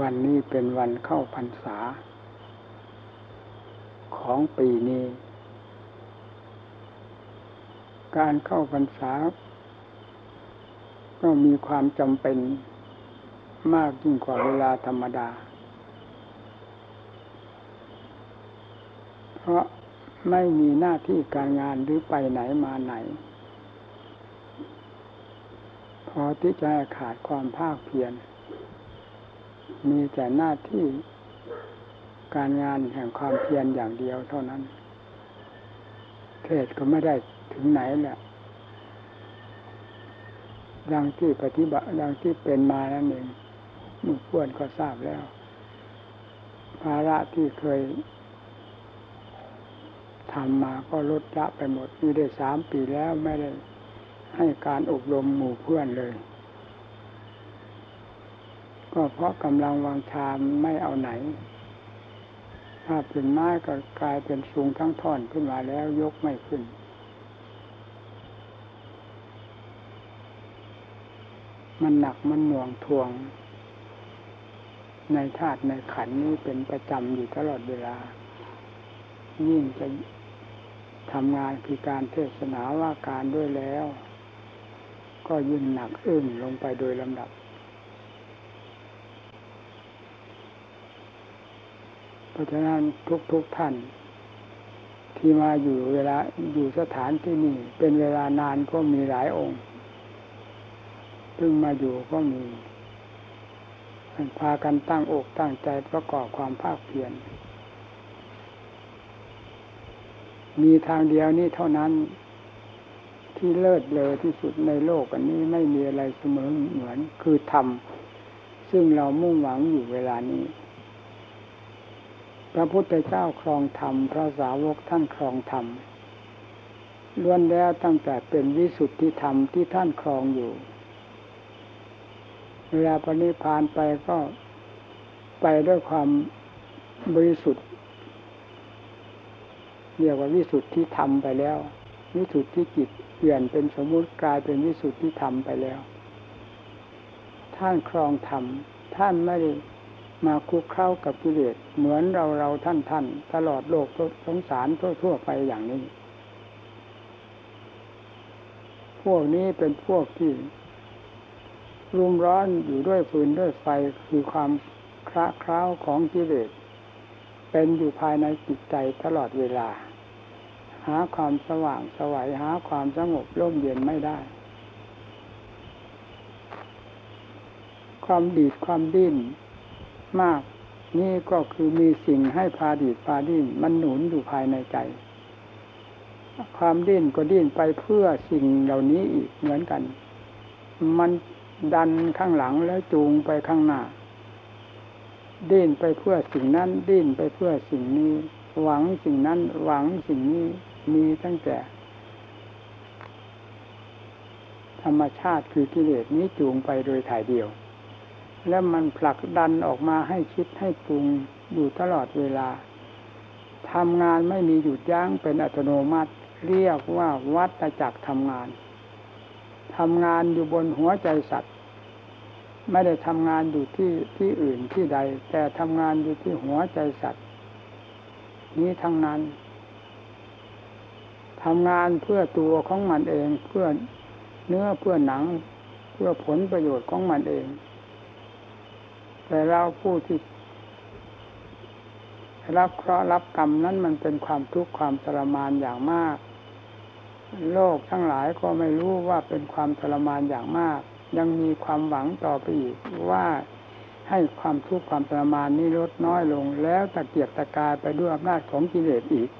วันนี้เป็นวันเข้าพรรษา ของปีนี้ การเข้าพรรษา ก็มีความจำเป็นมากยิ่งกว่าเวลาธรรมดา เพราะไม่มีหน้าที่การงานหรือไปไหนมาไหน พอที่จะขาดความภาคเพียร มีแต่หน้าที่การงานแห่งความเพียรอย่างเดียวเท่านั้น เทศก็ไม่ได้ถึงไหนแหละดังที่ปฏิบัติดังที่เป็นมานั่นเองมุขวนก็ทราบแล้ว ภาระที่เคยทำมาก็ลดละไปหมดมีได้สามปีแล้วไม่ได้ให้การอบรมหมู่เพื่อนเลย ก็เพราะกำลังวางชามไม่เอาไหน ถ้าเป็นไม้ก็กลายเป็นสูงทั้งท่อนขึ้นมาแล้วยกไม่ขึ้น มันหนักมันหน่วงทวง ในธาตุในขันนี้เป็นประจำอยู่ตลอดเวลา ยิ่งจะทำงานคือการเทศนาว่าการด้วยแล้ว ก็ยิ่งหนักอึ้งลงไปโดยลำดับ เพราะฉะนั้นทุกๆทท่าน ที่มาอยู่เวลาอยู่สถานที่นี่เป็นเวลานานก็มีหลายองค์ซึ่งมาอยู่ก็มีพากันตั้งอกตั้งใจประกอบความภาคเพียรมีทางเดียวนี้เท่านั้นที่เลิศเลยที่สุดในโลกอันนี้ไม่มีอะไรเสมอเหมือนคือธรรมซึ่งเรามุ่งหวังอยู่เวลานี้ พระพุทธเจ้าครองธรรม พระสาวกท่านครองธรรมล้วนแล้วตั้งแต่เป็นวิสุทธิธรรมที่ท่านครองอยู่ เวลาปณิพานไปก็ไปด้วยความบริสุทธิ์เรียกว่าวิสุทธิธรรมไปแล้ว วิสุทธิจิตเปลี่ยนเป็นสมมุติกลายเป็นวิสุทธิธรรมไปแล้ว ท่านครองธรรมท่านไม่ได้ มาคุกเข้ากับกิเลสเหมือนเราเราท่านท่านตลอดโลกสงสารทั่ว ๆ ไปอย่างนี้ พวกนี้เป็นพวกที่รุมร้อนอยู่ด้วยฟืนด้วยไฟคือความคระคร้าวของกิเลสเป็นอยู่ภายในจิตใจตลอดเวลา หาความสว่างสวัยหาความสงบร่มเย็นไม่ได้ ความดีดความดิ้น มาก นี่ก็คือมีสิ่งให้พาดีดพาดิ้นมันหนุนอยู่ภายในใจ ความดิ้นก็ดิ้นไปเพื่อสิ่งเหล่านี้อีกเหมือนกัน มันดันข้างหลังแล้วจูงไปข้างหน้า ดิ้นไปเพื่อสิ่งนั้น ดิ้นไปเพื่อสิ่งนี้ หวังสิ่งนั้น หวังสิ่งนี้มีตั้งแต่ ธรรมชาติคือกิเลสนี้จูงไปโดยถ่ายเดียว แล้วมันผลักดันออกมาให้คิดให้ปรุงอยู่ตลอดเวลาทำงานไม่มีหยุดยั้งเป็นอัตโนมัติ เรียกว่าวัตจักรทำงานทำงานอยู่บนหัวใจสัตว์ ไม่ได้ทำงานอยู่ที่ที่อื่นที่ใด แต่ทำงานอยู่ที่หัวใจสัตว์ นี้ทั้งนั้นทำงานเพื่อตัวของมันเองเพื่อเนื้อเพื่อหนัง เพื่อผลประโยชน์ของมันเอง แต่เราผู้ที่รับเคราะห์รับกรรมนั้นมันเป็นความทุกข์ความทรมานอย่างมาก โลกทั้งหลายก็ไม่รู้ว่าเป็นความทรมานอย่างมาก ยังมีความหวังต่อไปอีกว่าให้ความทุกข์ความทรมานนี้ลดน้อยลง แล้วตะเกียกตะกายไปด้วยอำนาจของกิเลสอีก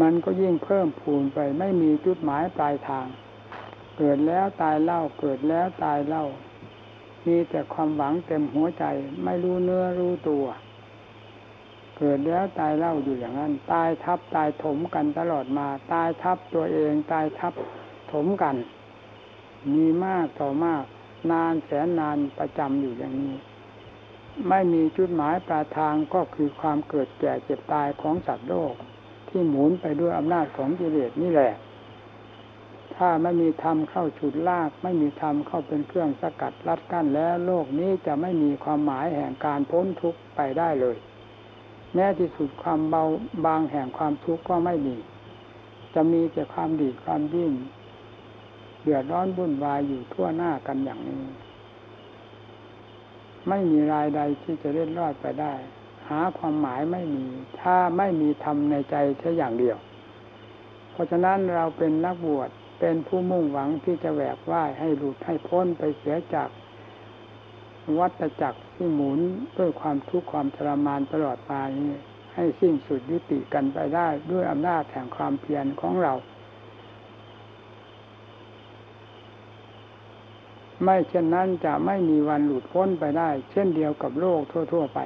มันก็ยิ่งเพิ่มพูนไปไม่มีจุดหมายปลายทาง เกิดแล้วตายเล่าเกิดแล้วตายเล่า มีแต่ความหวังเต็มหัวใจ ไม่รู้เนื้อรู้ตัว เกิดแล้วตายเล่าอยู่อย่างนั้น ตายทับตายถมกันตลอดมา ตายทับตัวเอง ตายทับถมกัน มีมากต่อมาก นานแสนนานประจำอยู่อย่างนี้ ไม่มีจุดหมายปลายทางก็คือความเกิดแก่เจ็บตายของสัตว์โลก ที่หมุนไปด้วยอำนาจของกิเลสนี่แหละ ถ้าไม่มีธรรมเข้าฉุดลาก ไม่มีธรรมเข้าเป็นเครื่องสกัดรัดกั้นแล้วโลกนี้จะไม่มีความหมายแห่งการพ้นทุกข์ไปได้เลย แม้ที่สุดความเบาบางแห่งความทุกข์ก็ไม่มีจะมีแต่ความดีความยิ่งเดือดร้อนบุ่นวายอยู่ทั่วหน้ากันอย่างนี้ ไม่มีรายใดที่จะเล่นรอดไปได้ หาความหมายไม่มี ถ้าไม่มีธรรมในใจแค่อย่างเดียว เพราะฉะนั้นเราเป็นนักบวช เป็นผู้มุ่งหวังที่จะแหวกว่ายให้หลุดให้พ้นไปเสียจากวัฏจักรที่หมุนด้วยความทุกข์ความทรมานตลอดไปนี้ให้สิ้นสุดยุติกันไปได้ด้วยอำนาจแห่งความเพียรของเรา ไม่เช่นนั้นจะไม่มีวันหลุดพ้นไปได้ เช่นเดียวกับโลกทั่ว ๆ ไป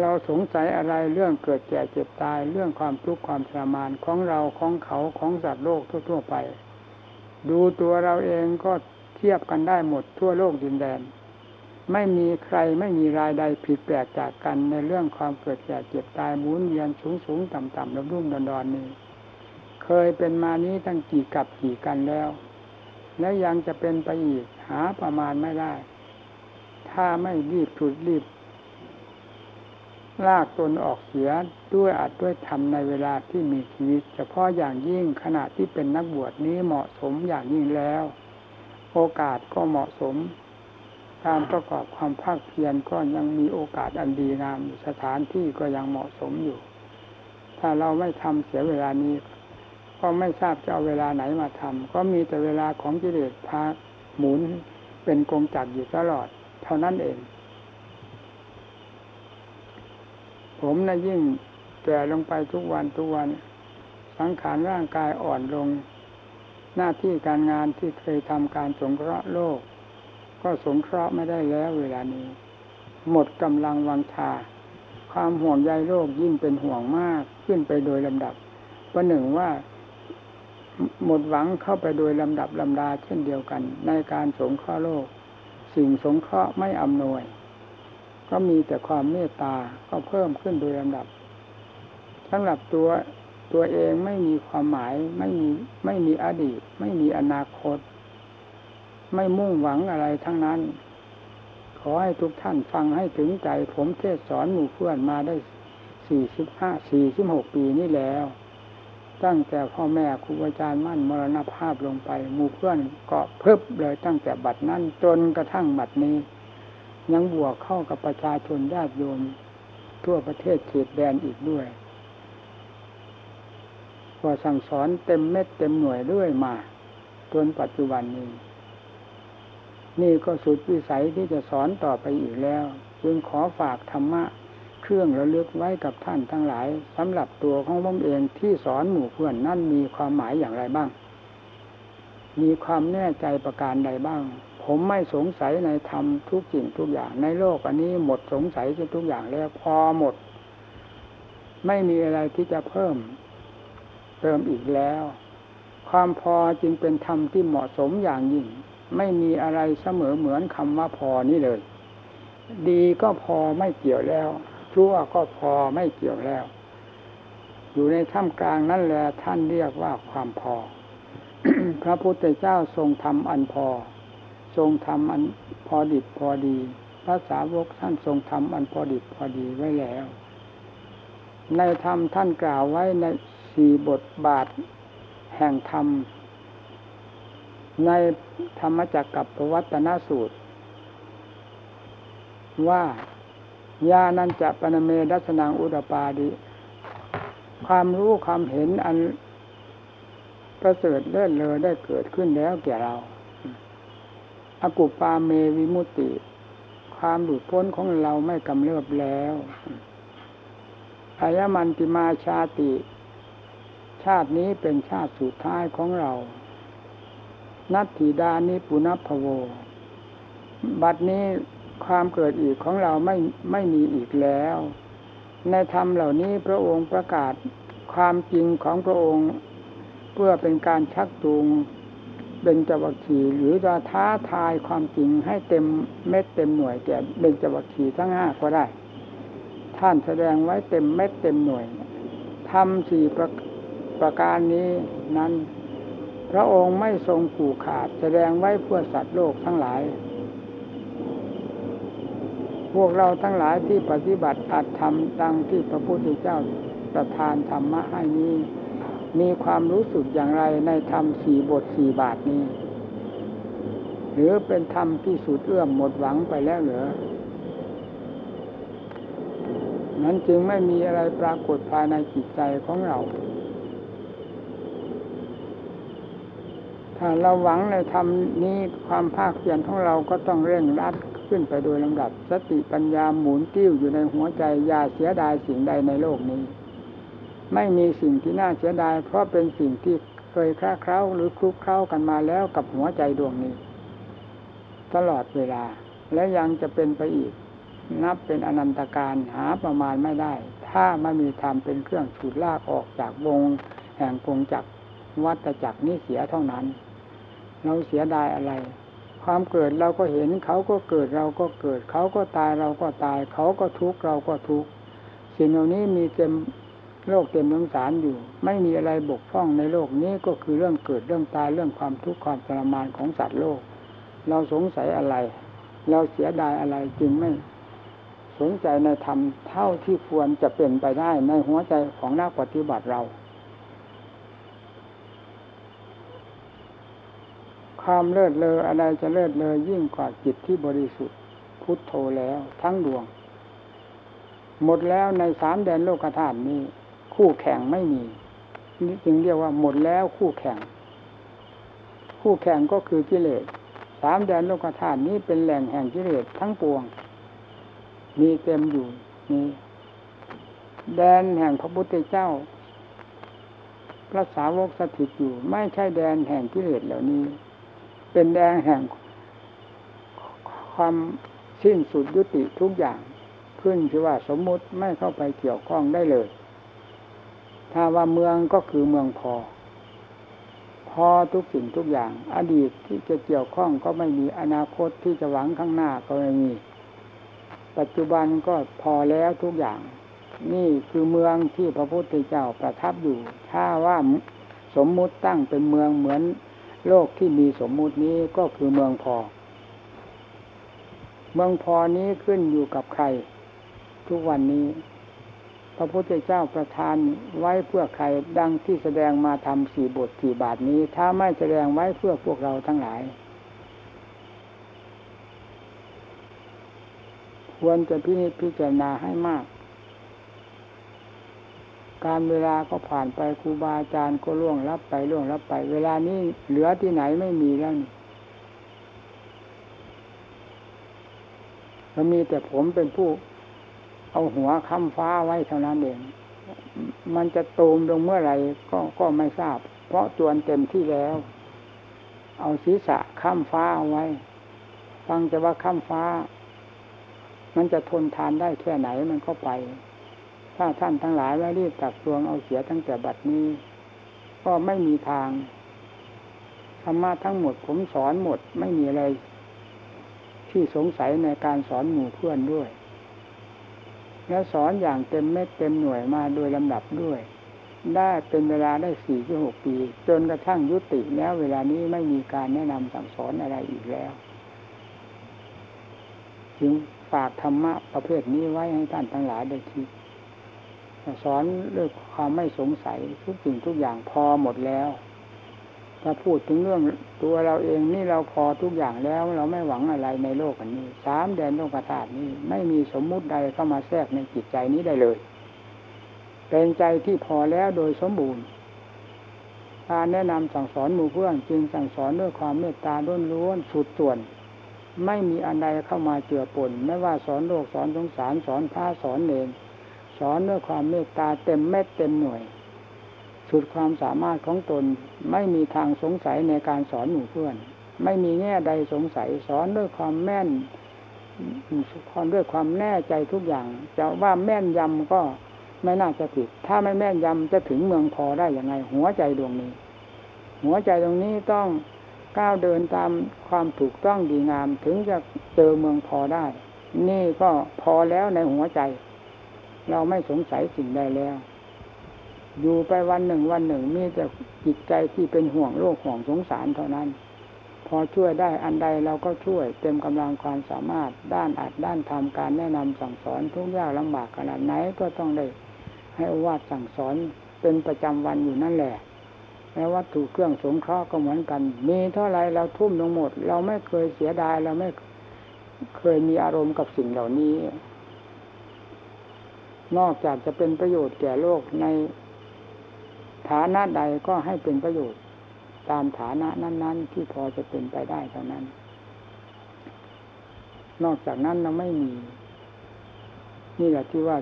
เราสงสัยอะไรเรื่องเกิดแก่เจ็บตาย เรื่องความทุกข์ความทรมานของเราของเขาของสัตว์โลกทั่วๆไป ดูตัวเราเองก็เทียบกันได้หมดทั่วโลกดินแดน ไม่มีใครไม่มีรายใดผิดแปลกจากกันในเรื่องความเกิดแก่เจ็บตายหมุนเวียนสูงสูงต่ำต่ำรุ่มรุ่มดอนดอนนี้ เคยเป็นมานี้ตั้งกี่กับกี่กันแล้ว และยังจะเป็นไปอีกหาประมาณไม่ได้ ถ้าไม่รีบถุดรีบ ลากตนออกเสียด้วยอาจด้วยทำในเวลาที่มีชีวิต เฉพาะอย่างยิ่งขณะที่เป็นนักบวชนี้เหมาะสมอย่างยิ่งแล้ว โอกาสก็เหมาะสม การประกอบความภาคเพียรก็ยังมีโอกาสอันดีงามสถานที่ก็ยังเหมาะสมอยู่ ถ้าเราไม่ทำเสียเวลานี้ ก็ไม่ทราบจะเอาเวลาไหนมาทำก็มีแต่เวลาของกิเลสพาหมุนเป็นกงจักรอยู่ตลอด เท่านั้นเอง ผมนะยิ่งแก่ลงไปทุกวันทุกวัน สังขารร่างกายอ่อนลง หน้าที่การงานที่เคยทำการสงเคราะห์โลก ก็สงเคราะห์ไม่ได้แล้วเวลานี้ หมดกำลังวังชา ความห่วงใยโลกยิ่งเป็นห่วงมากขึ้นไปโดยลำดับประหนึ่งว่าหมดหวังเข้าไปโดยลำดับลำดาเช่นเดียวกัน ในการสงเคราะห์โลก สิ่งสงเคราะห์ไม่อำนวย ก็มีแต่ความเมตตาก็เพิ่มขึ้นโดยลำดับสำหรับตัวตัวเองไม่มีความหมายไม่มีไม่มีอดีต ไม่มีอนาคต ไม่มุ่งหวังอะไรทั้งนั้น ขอให้ทุกท่านฟังให้ถึงใจ ผมเทศสอนหมู่เพื่อนมาได้สี่สิบห้าสี่สิบหกปีนี้แล้ว ตั้งแต่พ่อแม่ครูอาจารย์มั่นมรณภาพลงไปหมู่เพื่อนก็เพิ่มเลยตั้งแต่บัดนั้นจนกระทั่งบัดนี้ ยังบวกเข้ากับประชาชนญาติโยมทั่วประเทศเขตแดนอีกด้วยก็สั่งสอนเต็มเม็ดเต็มหน่วยเรื่อยมา จนปัจจุบันนี้ นี่ก็สุดวิสัยที่จะสอนต่อไปอีกแล้ว จึงขอฝากธรรมะ เครื่องระลึกไว้กับท่านทั้งหลายสำหรับตัวของผมเองที่สอนหมู่เพื่อนนั่นมีความหมายอย่างไรบ้าง มีความแน่ใจประการใดบ้าง ผมไม่สงสัยในธรรมทุกสิ่งทุกอย่าง ในโลกอันนี้หมดสงสัยทุกอย่างแล้วพอหมด ไม่มีอะไรที่จะเพิ่มเติมอีกแล้ว ความพอจึงเป็นธรรมที่เหมาะสมอย่างยิ่ง ไม่มีอะไรเสมอเหมือนคำว่าพอนี้เลย ดีก็พอไม่เกี่ยวแล้ว ชั่วก็พอไม่เกี่ยวแล้ว อยู่ในท่ามกลางนั่นแหละท่านเรียกว่าความพอ พระพุทธเจ้าทรงทำอันพอ ทรงทำอันพอดิบพอดี พระสาวกท่านทรงทำอันพอดิบพอดีไว้แล้ว ในธรรมท่านกล่าวไว้ในสี่บทบาทแห่งธรรม ในธรรมจักรกับปวัตนสูตร ว่า ญาณัญจะปนเมดัสนังอุดปาดิ ความรู้ความเห็นอันประเสริฐเลิศเลอได้เกิดขึ้นแล้วแก่เรา อากุปาเมวิมุติ ความหลุดพ้นของเราไม่กำเริบแล้วอายมันติมาชาติ ชาตินี้เป็นชาติสุดท้ายของเรา นัตถิดานิปุณพโว บัดนี้ความเกิดอีกของเราไม่ไม่มีอีกแล้ว ในธรรมเหล่านี้พระองค์ประกาศความจริงของพระองค์ เพื่อเป็นการชักจูง เบญจวัคคีหรือจะท้าทายความจริงให้เต็มเม็ดเต็มหน่วยแก่เบญจวัคคีทั้งห้าก็ได้ ท่านแสดงไว้เต็มเม็ดเต็มหน่วยทำสี่ประประการนี้นั้น พระองค์ไม่ทรงขู่ขาดแสดงไว้เพื่อสัตว์โลกทั้งหลาย พวกเราทั้งหลายที่ปฏิบัติอัตธรรมดังที่พระพุทธเจ้าประทานธรรมะให้นี้ มีความรู้สึกอย่างไรในธรรมสี่บทสี่บาทนี้ หรือเป็นธรรมที่สุดเอื้อมหมดหวังไปแล้วเหรอนั้นจึงไม่มีอะไรปรากฏภายในจิตใจของเรา ถ้าเราหวังในธรรมนี้ความภาคเพียรของเราก็ต้องเร่งรัดขึ้นไปโดยลำดับ สติปัญญาหมุนติ้วอยู่ในหัวใจอย่าเสียดายสิ่งใดในโลกนี้ ไม่มีสิ่งที่น่าเสียดาย เพราะเป็นสิ่งที่เคยคล้าเคล้าหรือคลุกเคล้ากันมาแล้วกับหัวใจดวงนี้ ตลอดเวลา และยังจะเป็นไปอีก นับเป็นอนันตการหาประมาณไม่ได้ ถ้าไม่มีธรรมเป็นเครื่องฉุดลากออกจากวง แห่งกงจักวัตจักรนี้เสียเท่านั้น เราเสียดายอะไร ความเกิดเราก็เห็นเขาก็เกิดเราก็เกิด เขาก็ตายเราก็ตาย เขาก็ทุกข์เราก็ทุกข์สิ่งเหล่านี้มีเต็ม โลกเต็มสงสารอยู่ ไม่มีอะไรบกพร่องในโลกนี้ก็คือเรื่องเกิดเรื่องตายเรื่องความทุกข์ความทรมานของสัตว์โลก เราสงสัยอะไร เราเสียดายอะไรจึงไม่สนใจในธรรมเท่าที่ควรจะเป็นไปได้ในหัวใจของนักปฏิบัติเรา ความเลิศเลออะไรจะเลิศเลอยิ่งกว่าจิตที่บริสุทธิ์พุทโธแล้วทั้งดวง หมดแล้วในสามแดนโลกธาตุนี้ คู่แข่งไม่มีนี่จึงเรียกว่าหมดแล้วคู่แข่ง คู่แข่งก็คือกิเลสสามแดนโลกธาตุนี้เป็นแหล่งแห่งกิเลสทั้งปวง มีเต็มอยู่นี่แดนแห่งพระพุทธเจ้า พระสาวกสถิตอยู่ ไม่ใช่แดนแห่งกิเลสเหล่านี้ เป็นแดนแห่งความสิ้นสุดยุติทุกอย่าง ขึ้นคือว่าสมมุติไม่เข้าไปเกี่ยวข้องได้เลย ถ้าว่าเมืองก็คือเมืองพอ พอทุกสิ่งทุกอย่าง อดีตที่จะเกี่ยวข้องก็ไม่มีอนาคตที่จะหวังข้างหน้าก็ไม่มี ปัจจุบันก็พอแล้วทุกอย่าง นี่คือเมืองที่พระพุทธเจ้าประทับอยู่ ถ้าว่าสมมุติตั้งเป็นเมืองเหมือนโลกที่มีสมมุตินี้ก็คือเมืองพอ เมืองพอนี้ขึ้นอยู่กับใคร ทุกวันนี้ พระพุทธเจ้าประทานไว้เพื่อใครดังที่แสดงมาทำสี่บทสี่บาทนี้ ถ้าไม่แสดงไว้เพื่อพวกเราทั้งหลาย ควรจะพิจิตพิจารณาให้มาก การเวลาก็ผ่านไปครูบาอาจารย์ก็ล่วงรับไปล่วงรับไป เวลานี้เหลือที่ไหนไม่มีแล้วนี่มีแต่ผมเป็นผู้ เอาหัวค้ำฟ้าไว้เท่านั้นเอง มันจะตูมลงเมื่อไหร่ก็ก็ไม่ทราบ เพราะจวนเต็มที่แล้ว เอาศีรษะค้ำฟ้าเอาไว้ ฟังจะว่าค้ำฟ้า มันจะทนทานได้แค่ไหนมันก็ไป ถ้าท่านทั้งหลายไม่รีบตักตวงเอาเสียตั้งแต่บัดนี้ ก็ไม่มีทางธรรมะทั้งหมดผมสอนหมดไม่มีอะไรที่สงสัยในการสอนหมู่เพื่อนด้วย และสอนอย่างเต็มเม็ดเต็มหน่วยมาโดยลำดับด้วย ได้เป็นเวลาได้สี่ถึงหกปี จนกระทั่งยุติแล้วเวลานี้ไม่มีการแนะนำสั่งสอนอะไรอีกแล้ว จึงฝากธรรมะประเภทนี้ไว้ให้ท่านทั้งหลายได้คิดสอนเรื่องความไม่สงสัยทุกสิ่งทุกอย่างพอหมดแล้ว ถ้าพูดถึงเรื่องตัวเราเองนี่เราพอทุกอย่างแล้วเราไม่หวังอะไรในโลกอันนี้สามแดนโลกธาตุนี้ ไม่มีสมมุติใดเข้ามาแทรกในจิตใจนี้ได้เลยเป็นใจที่พอแล้วโดยสมบูรณ์การแนะนำสั่งสอนหมู่เพื่อนจึงสั่งสอนด้วยความเมตตาล้วนๆสุดส่วน ไม่มีอันใดเข้ามาเจือปนไม่ว่าสอนโลกสอนสงสารสอนพระสอนเนรสอนด้วยความเมตตาเต็มเม็ดเต็มหน่วย สุดความสามารถของตนไม่มีทางสงสัยในการสอนหมู่เพื่อน ไม่มีแง่ใดสงสัยสอนด้วยความแม่นสอนด้วยความแน่ใจทุกอย่าง จะว่าแม่นยำก็ไม่น่าจะผิด ถ้าไม่แม่นยำจะถึงเมืองพอได้ย่างไง หัวใจดวงนี้ หัวใจตรงนี้ต้องก้าวเดินตามความถูกต้องดีงาม ถึงจะเจอเมืองพอได้ นี่ก็พอแล้วในหัวใจ เราไม่สงสัยสิ่งใดแล้ว อยู่ไปวันหนึ่งวันหนึ่งมีแต่จิตใจที่เป็นห่วงโลกห่วงสงสารเท่านั้น พอช่วยได้อันใดเราก็ช่วยเต็มกำลังความสามารถด้านอัดด้านทำการแนะนำสั่งสอนทุกยากลำบากขนาดไหนก็ต้องได้ให้อวาดสั่งสอนเป็นประจำวันอยู่นั่นแหละแล้ววัตถุเครื่องสงเคราะห์ก็เหมือนกัน มีเท่าไรเราทุ่มลงหมด เราไม่เคยเสียดายเราไม่เคยมีอารมณ์กับสิ่งเหล่านี้ นอกจากจะเป็นประโยชน์แก่โลกใน ฐานะใดก็ให้เป็นประโยชน์ ตามฐานะนั้น ๆ ที่พอจะเป็นไปได้เท่านั้น นอกจากนั้นเราไม่มี นี่แหละที่ว่า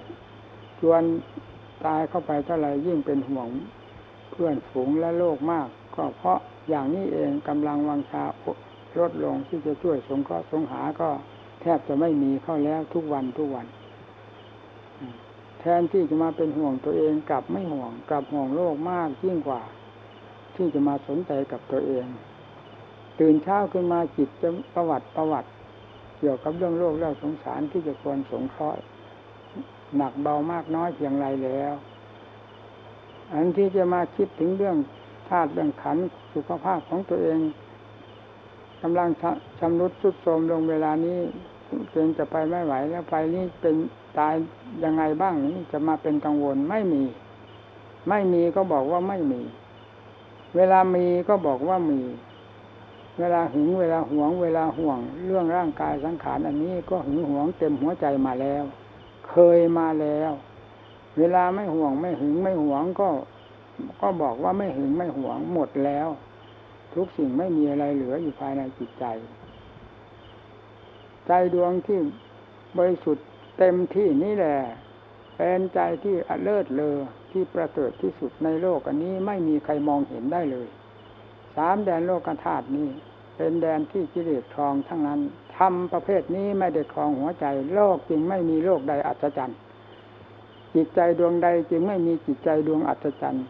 ชวนตายเข้าไปเท่าไรยิ่งเป็นห่วงเพื่อนฝูงและโลกมาก ก็เพราะอย่างนี้เองกำลังวังชาลดลงที่จะช่วยสงเคราะห์สงหาก็แทบจะไม่มีเข้าแล้วทุกวันทุกวัน ทนที่จะมาเป็นห่วงตัวเองกลับไม่ห่วงกลับห่วงโลกมากยิ่งกว่า ที่จะมาสนใจกับตัวเอง ตื่นเช้าขึ้นมาจิตจะประวัติประวัติ เกี่ยวกับเรื่องโลกและสงสารที่จะควรสงเคราะห์หนักเบามากน้อยเพียงไรแล้ว อันที่จะมาคิดถึงเรื่องธาตุเรื่องขันสุขภาพของตัวเองกำลังชำรุดสุดโทรมลงเวลานี้เกรงจะไปไม่ไหวแล้วไปนี่เป็น ตายยังไงบ้างนี้จะมาเป็นกังวลไม่มี ไม่มีก็บอกว่าไม่มี เวลามีก็บอกว่ามี เวลาหึงเวลาหวง เวลาห่วง เรื่องร่างกายสังขารอันนี้ก็หึงหวงเต็มหัวใจมาแล้ว เคยมาแล้ว เวลาไม่ห่วงไม่หึงไม่หวงก็ก็บอกว่าไม่หึงไม่หวงหมดแล้ว ทุกสิ่งไม่มีอะไรเหลืออยู่ภายในจิตใจ ใจดวงที่บริสุทธิ์ เต็มที่นี่แหละเป็นใจที่อเลิศเลอที่ประเสริฐที่สุดในโลกอันนี้ไม่มีใครมองเห็นได้เลยสามแดนโลกธาตุนี้เป็นแดนที่กิเลสครองทั้งนั้นทำประเภทนี้ไม่ได้ครองหัวใจ โลกจึงไม่มีโลกใดอัศจรรย์จิตใจดวงใดจึงไม่มีจิตใจดวงอัศจรรย์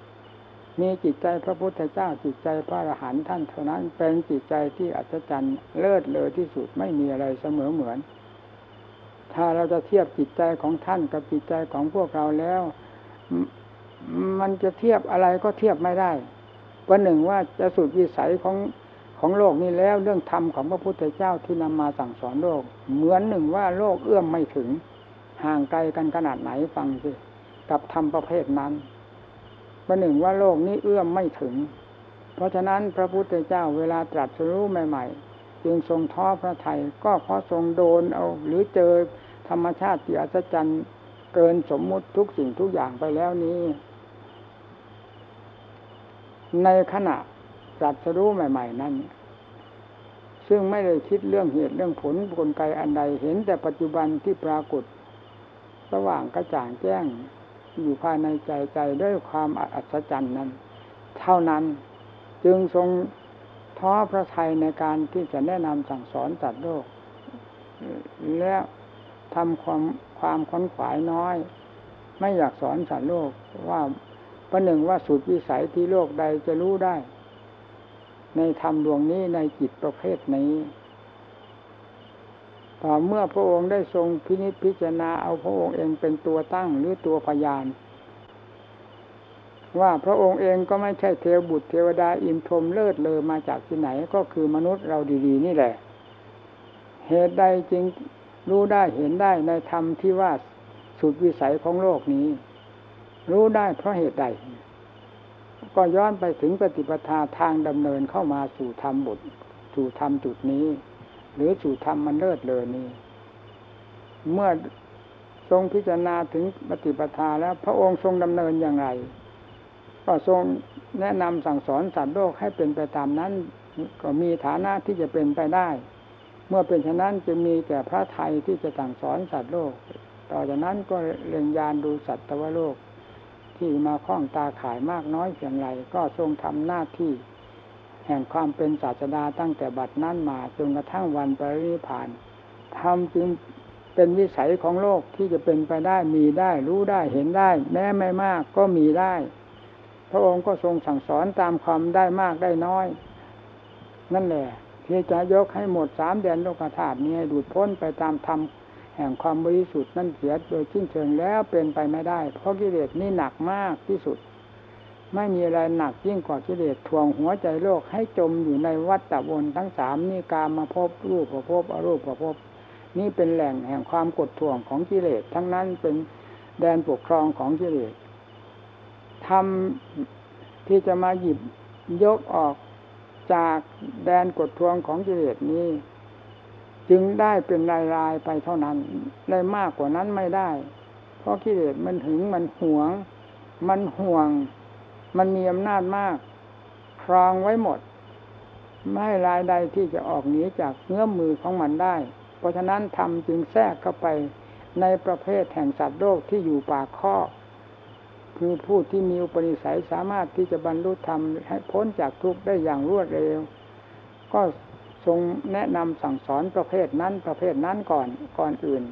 มีจิตใจพระพุทธเจ้าจิตใจพระอรหันต์ท่านเท่านั้น เป็นจิตใจที่อัศจรรย์เลิศเลอที่สุดไม่มีอะไรเสมอเหมือน ถ้าเราจะเทียบจิตใจของท่านกับจิตใจของพวกเราแล้ว มันจะเทียบอะไรก็เทียบไม่ได้วันหนึ่งว่าจะสุดวิสัยของของโลกนี้แล้วเรื่องธรรมของพระพุทธเจ้าที่นำมาสั่งสอนโลก เหมือนหนึ่งว่าโลกเอื้อมไม่ถึงห่างไกลกันขนาดไหนฟังสิกับธรรมประเภทนั้นประหนึ่งว่าโลกนี้เอื้อมไม่ถึง เพราะฉะนั้นพระพุทธเจ้าเวลาตรัสรู้ใหม่ ๆ จึงทรงท้อพระไทยก็เพราะทรงโดนเอาหรือเจอ ธรรมชาติที่อัศจรรย์เกินสมมุติทุกสิ่งทุกอย่างไปแล้วนี้ ในขณะตรัสรู้ใหม่ ๆ นั้น ซึ่งไม่ได้คิดเรื่องเหตุเรื่องผลกลไกอันใดเห็นแต่ปัจจุบันที่ปรากฏ สว่างกระจ่างแจ้งอยู่ภายในใจใจด้วยความอัศจรรย์นั้น เท่านั้นจึงทรงท้อพระทัยในการที่จะแนะนำสั่งสอนตัดโลกและ ทำความความค้นขวายน้อย ไม่อยากสอนสัตว์โลกว่าประหนึ่งว่าสุดวิสัยที่โลกใดจะรู้ได้ ในธรรมดวงนี้ในจิตประเภทนี้ ต่อเมื่อพระองค์ได้ทรงพินิจพิจารณาเอาพระองค์เองเป็นตัวตั้งหรือตัวพยาน ว่าพระองค์เองก็ไม่ใช่เทวบุตรเทวดาอินพรมเลิศเลอมาจากที่ไหนก็คือมนุษย์เราดี ๆ นี่แหละ เหตุใดจึง รู้ได้เห็นได้ในธรรมที่ว่าสุดวิสัยของโลกนี้ รู้ได้เพราะเหตุใด ก็ย้อนไปถึงปฏิปทาทางดำเนินเข้ามาสู่ธรรมบุตรสู่ธรรมจุดนี้ หรือสู่ธรรมมันเลิศเลยนี้ เมื่อทรงพิจารณาถึงปฏิปทาแล้วพระองค์ทรงดำเนินอย่างไร ก็ทรงแนะนำสั่งสอนสัตว์โลกให้เป็นไปตามนั้น ก็มีฐานะที่จะเป็นไปได้ เมื่อเป็นฉะนั้นจึงมีแก่พระไทยที่จะสั่งสอนสัตว์โลก ต่อจากนั้นก็เล็งยานดูสัตวโลก ที่มาคล้องตาขายมากน้อยเพียงไรก็ทรงทำหน้าที่ แห่งความเป็นศาสดาตั้งแต่บัดนั้นมาจนกระทั่งวันปรินิพานทำจึงเป็นวิสัยของโลกที่จะเป็นไปได้มีได้รู้ได้เห็นได้ แม้ไม่มากก็มีได้ พระองค์ก็ทรงสั่งสอนตามความได้มากได้น้อย นั่นแหละ ที่จะยกให้หมดสามแดนโลกธาตุนี้ดูดพ้นไปตามธรรมแห่งความบริสุทธิ์นั่นเสียโดยชิ้นเชิงแล้วเป็นไปไม่ได้ เพราะกิเลสนี่หนักมากที่สุด ไม่มีอะไรหนักยิ่งกว่ากิเลสทวงหัวใจโลกให้จมอยู่ในวัฏฏวนทั้งสามนี่การมาพบรูปประพบอรูปประพบ นี่เป็นแหล่งแห่งความกดท่วงของกิเลสทั้งนั้นเป็นแดนปกครองของกิเลสทำที่จะมาหยิบยกออก จากแดนกดทวงของกิเลสนี้ จึงได้เป็นรายรายไปเท่านั้น ได้มากกว่านั้นไม่ได้ เพราะกิเลสมันถึงมันหวง มันห่วง มันมีอำนาจมากครองไว้หมด ไม่รายใดที่จะออกหนีจากเงื้อมมือของมันได้ เพราะฉะนั้นทำจึงแทรกเข้าไปในประเภทแห่งสัตว์โลกที่อยู่ปากข้อ คือผู้ที่มีอุปนิสัยสามารถที่จะบรรลุธรรมให้พ้นจากทุกข์ได้อย่างรวดเร็ว ก็ทรงแนะนำสั่งสอนประเภทนั้นประเภทนั้นก่อนก่อนอื่น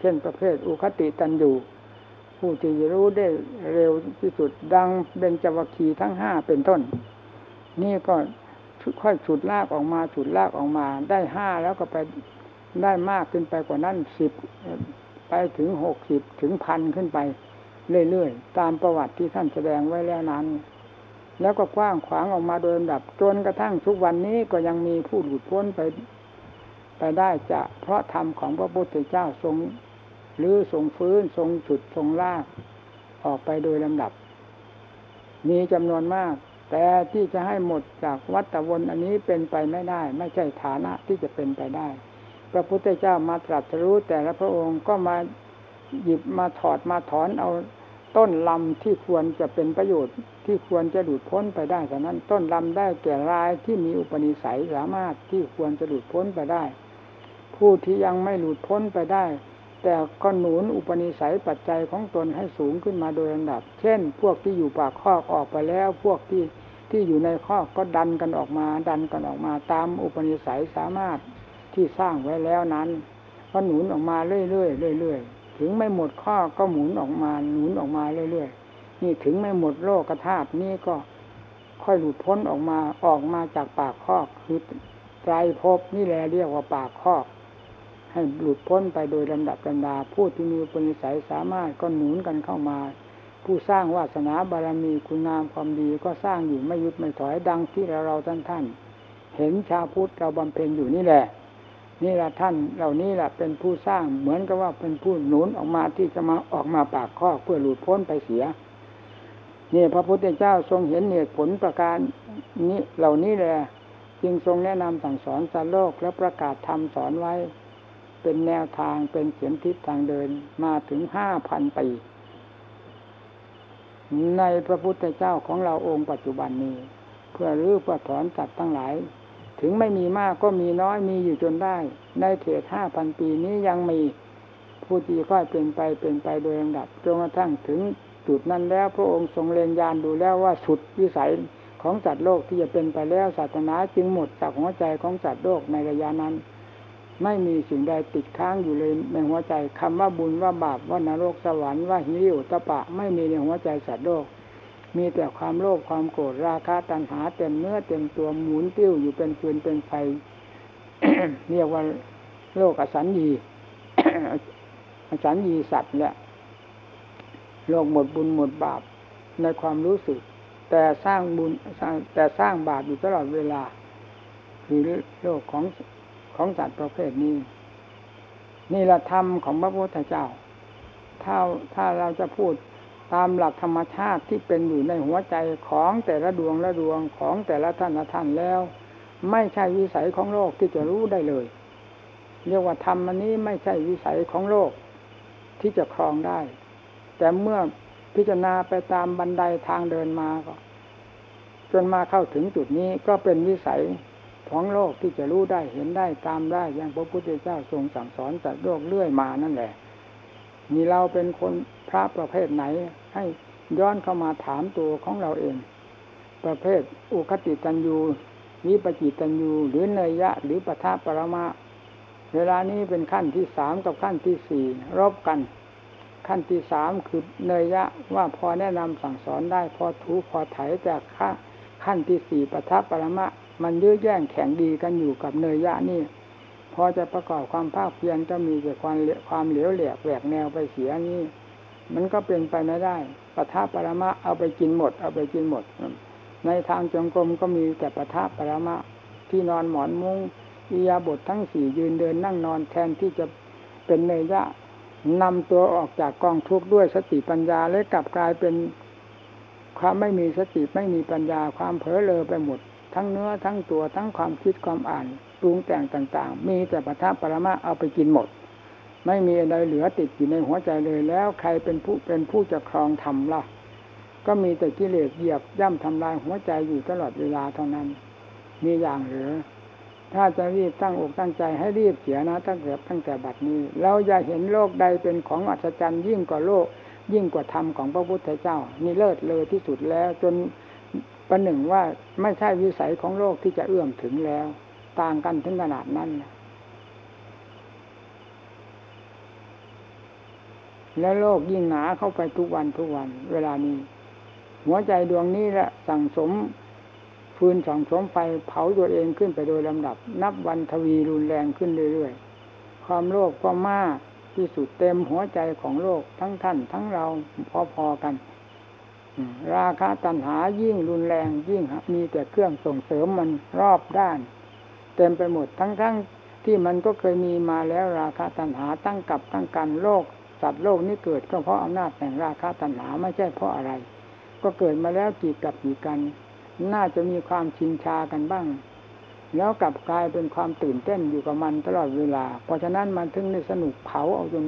เช่นประเภทอุคติตันอยู่ ผู้ที่รู้ได้เร็วที่สุดดังเบญจวัคคีทั้งห้าเป็นต้น นี่ก็ค่อยฉุดลากออกมาฉุดลากออกมาได้ห้าแล้วก็ไปได้มากขึ้นไปกว่านั้นสิบไปถึงหกสิบถึงพันขึ้นไป เรื่อยๆ ตามประวัติที่ท่านแสดงไว้แล้วนั้น แล้วก็กว้างขวางออกมาโดยลำดับจนกระทั่งทุกวันนี้ก็ยังมีผู้หลุดพ้นไป ไปได้จะเพราะธรรมของพระพุทธเจ้าทรงหรือทรงฟื้นทรงจุดทรงลากออกไปโดยลำดับ มีจำนวนมาก แต่ที่จะให้หมดจากวัฏวนอันนี้เป็นไปไม่ได้ ไม่ใช่ฐานะที่จะเป็นไปได้ พระพุทธเจ้ามาตรัสรู้แต่ละพระองค์ก็มา หยิบมาถอดมาถอนเอาต้นลำที่ควรจะเป็นประโยชน์ที่ควรจะหลุดพ้นไปได้ฉะนั้น ต้นลำได้แก่รายที่มีอุปนิสัยสามารถที่ควรจะหลุดพ้นไปได้ ผู้ที่ยังไม่หลุดพ้นไปได้ แต่ก็หนุนอุปนิสัยปัจจัยของตนให้สูงขึ้นมาโดยลำดับ เช่น พวกที่อยู่ปากคอกออกไปแล้ว พวกที่ที่อยู่ในคอกก็ดันกันออกมา ดันกันออกมาตามอุปนิสัยสามารถที่สร้างไว้แล้วนั้นก็หนุนออกมาเรื่อยๆเรื่อยๆ ถึงไม่หมดข้อก็หมุนออกมาหนุนออกมาเรื่อยๆนี่ถึงไม่หมดโลกธาตุนี่ก็ค่อยหลุดพ้นออกมาออกมาจากปากคอกคือไตรภพนี่แหละเรียกว่าปากคอก ให้หลุดพ้นไปโดยลำดับลำดาผู้ที่มีปุญสัยสามารถก็หนุนกันเข้ามา ผู้สร้างวาสนาบารมีคุณงามความดีก็สร้างอยู่ไม่ยุดไม่ถอยดังที่เราเราท่านท่านเห็นชาพุทธเราบำเพ็ญอยู่นี่แหละ นี่แหละท่านเหล่านี้แหละเป็นผู้สร้างเหมือนกับว่าเป็นผู้หนุนออกมาที่จะมาออกมาปากข้อเพื่อหลุดพ้นไปเสียนี่พระพุทธเจ้าทรงเห็นเหตุผลประการนี้เหล่านี้แหละจึงทรงแนะนำสั่งสอนสารโลกและประกาศธรรมสอนไว้ เป็นแนวทางเป็นเขียนทิศทางเดินมาถึงห้าพันปีในพระพุทธเจ้าของเราองค์ปัจจุบันนี้ เพื่อรื้อเพื่อถอนจัดทั้งหลาย ถึงไม่มีมากก็มีน้อยมีอยู่จนได้ ในเขตห้าพันปีนี้ยังมีผู้ที่ค่อยเป็นไปเป็นไปโดยลำดับจนกระทั่งถึงจุดนั้นแล้วพระองค์ทรงเรียนยานดูแล้วว่าสุดวิสัยของสัตว์โลกที่จะเป็นไปแล้วศาสนาจึงหมดจากหัวใจของสัตว์โลกในระยะนั้น ไม่มีสิ่งใดติดค้างอยู่เลยในหัวใจคำว่าบุญว่าบาปว่านรกสวรรค์ว่าหิริโอตปะ ไม่มีในหัวใจสัตว์โลก มีแต่ความโลภความโกรธราคะตัณหาเต็มเนื้อเต็มตัวหมุนติ้วอยู่เป็นฟืนเป็นไฟเรียกว่าโลกอสัญญีอสัญญีสัตว์แหละโลกหมดบุญหมดบาปในความรู้สึก แต่สร้างบุญแต่สร้างบาปอยู่ตลอดเวลา คือโลกของของสัตว์ประเภทนี้นี่ละธรรมของพระพุทธเจ้าถ้าถ้าเราจะพูด ตามหลักธรรมชาติที่เป็นอยู่ในหัวใจของแต่ละดวงละดวงของแต่ละท่านละท่านแล้ว ไม่ใช่วิสัยของโลกที่จะรู้ได้เลย เรียกว่าธรรมนี้ไม่ใช่วิสัยของโลกที่จะครองได้ แต่เมื่อพิจารณาไปตามบันไดทางเดินมาก็จนมาเข้าถึงจุดนี้ก็เป็นวิสัยของโลกที่จะรู้ได้เห็นได้ตามได้อย่างพระพุทธเจ้าทรงสั่งสอนจัดโลกเรื่อยมานั่นแหละ นี่เราเป็นคนพระประเภทไหน ให้ย้อนเข้ามาถามตัวของเราเอง ประเภทอุคติตันยูวิปจิตันยูหรือเนยยะ หรือปทาปรมาเวลานี้เป็นขั้นที่สามกับขั้นที่สี่รบกัน ขั้นที่สามคือเนยยะว่าพอแนะนำสั่งสอนได้พอถูพอไถแต่ขั้นที่สี่ปทัปรมะ มันยื้อแย่งแข่งดีกันอยู่กับเนยยะนี่ พอจะประกอบความภาคเพียรจะมีแต่ความความเหลวแหลกแหวกแนวไปเสียนี่มันก็เป็นไปไม่ได้ปทาปรมะเอาไปกินหมด เอาไปกินหมด ในทางจงกรมก็มีแต่ปทาปรมะที่นอนหมอนมุง้งอิยาบททั้งสี่ยืนเดินนั่งนอนแทนที่จะเป็นเนยะนำตัวออกจากกองทุกข์ด้วยสติปัญญาและกลับกลายเป็นความไม่มีสติไม่มีปัญญาความเผลอเลอไปหมด ทั้งเนื้อทั้งตัวทั้งความคิดความอ่าน ปรุงแต่งต่าง ๆ มีแต่ปัทาปรมะเอาไปกินหมด ไม่มีอะไรเหลือติดอยู่ในหัวใจเลยแล้ว ใครเป็นผู้เป็นผู้จะครองธรรมล่ะ ก็มีแต่กิเลสเหยียบย่ำทำลายหัวใจอยู่ตลอดเวลาเท่านั้น มีอย่างเหลือถ้าจะรีบตั้งอกตั้งใจให้รีบเสียนะตั้งแต่ตั้งแต่บัดนี้ เราอย่าเห็นโลกใดเป็นของอัศจรรย์ยิ่งกว่าโลก ยิ่งกว่าธรรมของพระพุทธเจ้า นี่เลิศเลยที่สุดแล้ว จนประหนึ่งว่าไม่ใช่วิสัยของโลกที่จะเอื้อมถึงแล้ว ต่างกันถึงขนาดนั้น และโลกยิ่งหนาเข้าไปทุกวันทุกวัน เวลานี้ หัวใจดวงนี้ละสั่งสมฟืนส่งสมไฟเผาตัวเองขึ้นไปโดยลำดับ นับวันทวีรุนแรงขึ้นเรื่อยๆ ความโลภก็มากที่สุดเต็มหัวใจของโลกทั้งท่าน ทั้งเราพอๆกัน ราคาตัณหายิ่งรุนแรงยิ่งมีแต่เครื่องส่งเสริมมันรอบด้าน เต็มไปหมดทั้งๆทที่มันก็เคยมีมาแล้วราคาตัณหาตั้งกับตั้งกันโลกสัตว์โลกนี้เกิดก็เพราะอำนาจแห่งราคาตัณหาไม่ใช่เพราะอะไร ก็เกิดมาแล้วกี่กับกี่กัน น่าจะมีความชินชากันบ้าง แล้วกลับกลายเป็นความตื่นเต้นอยู่กับมันตลอดเวลา เพราะฉะนั้นมันถึงได้สนุกเผาเอาจน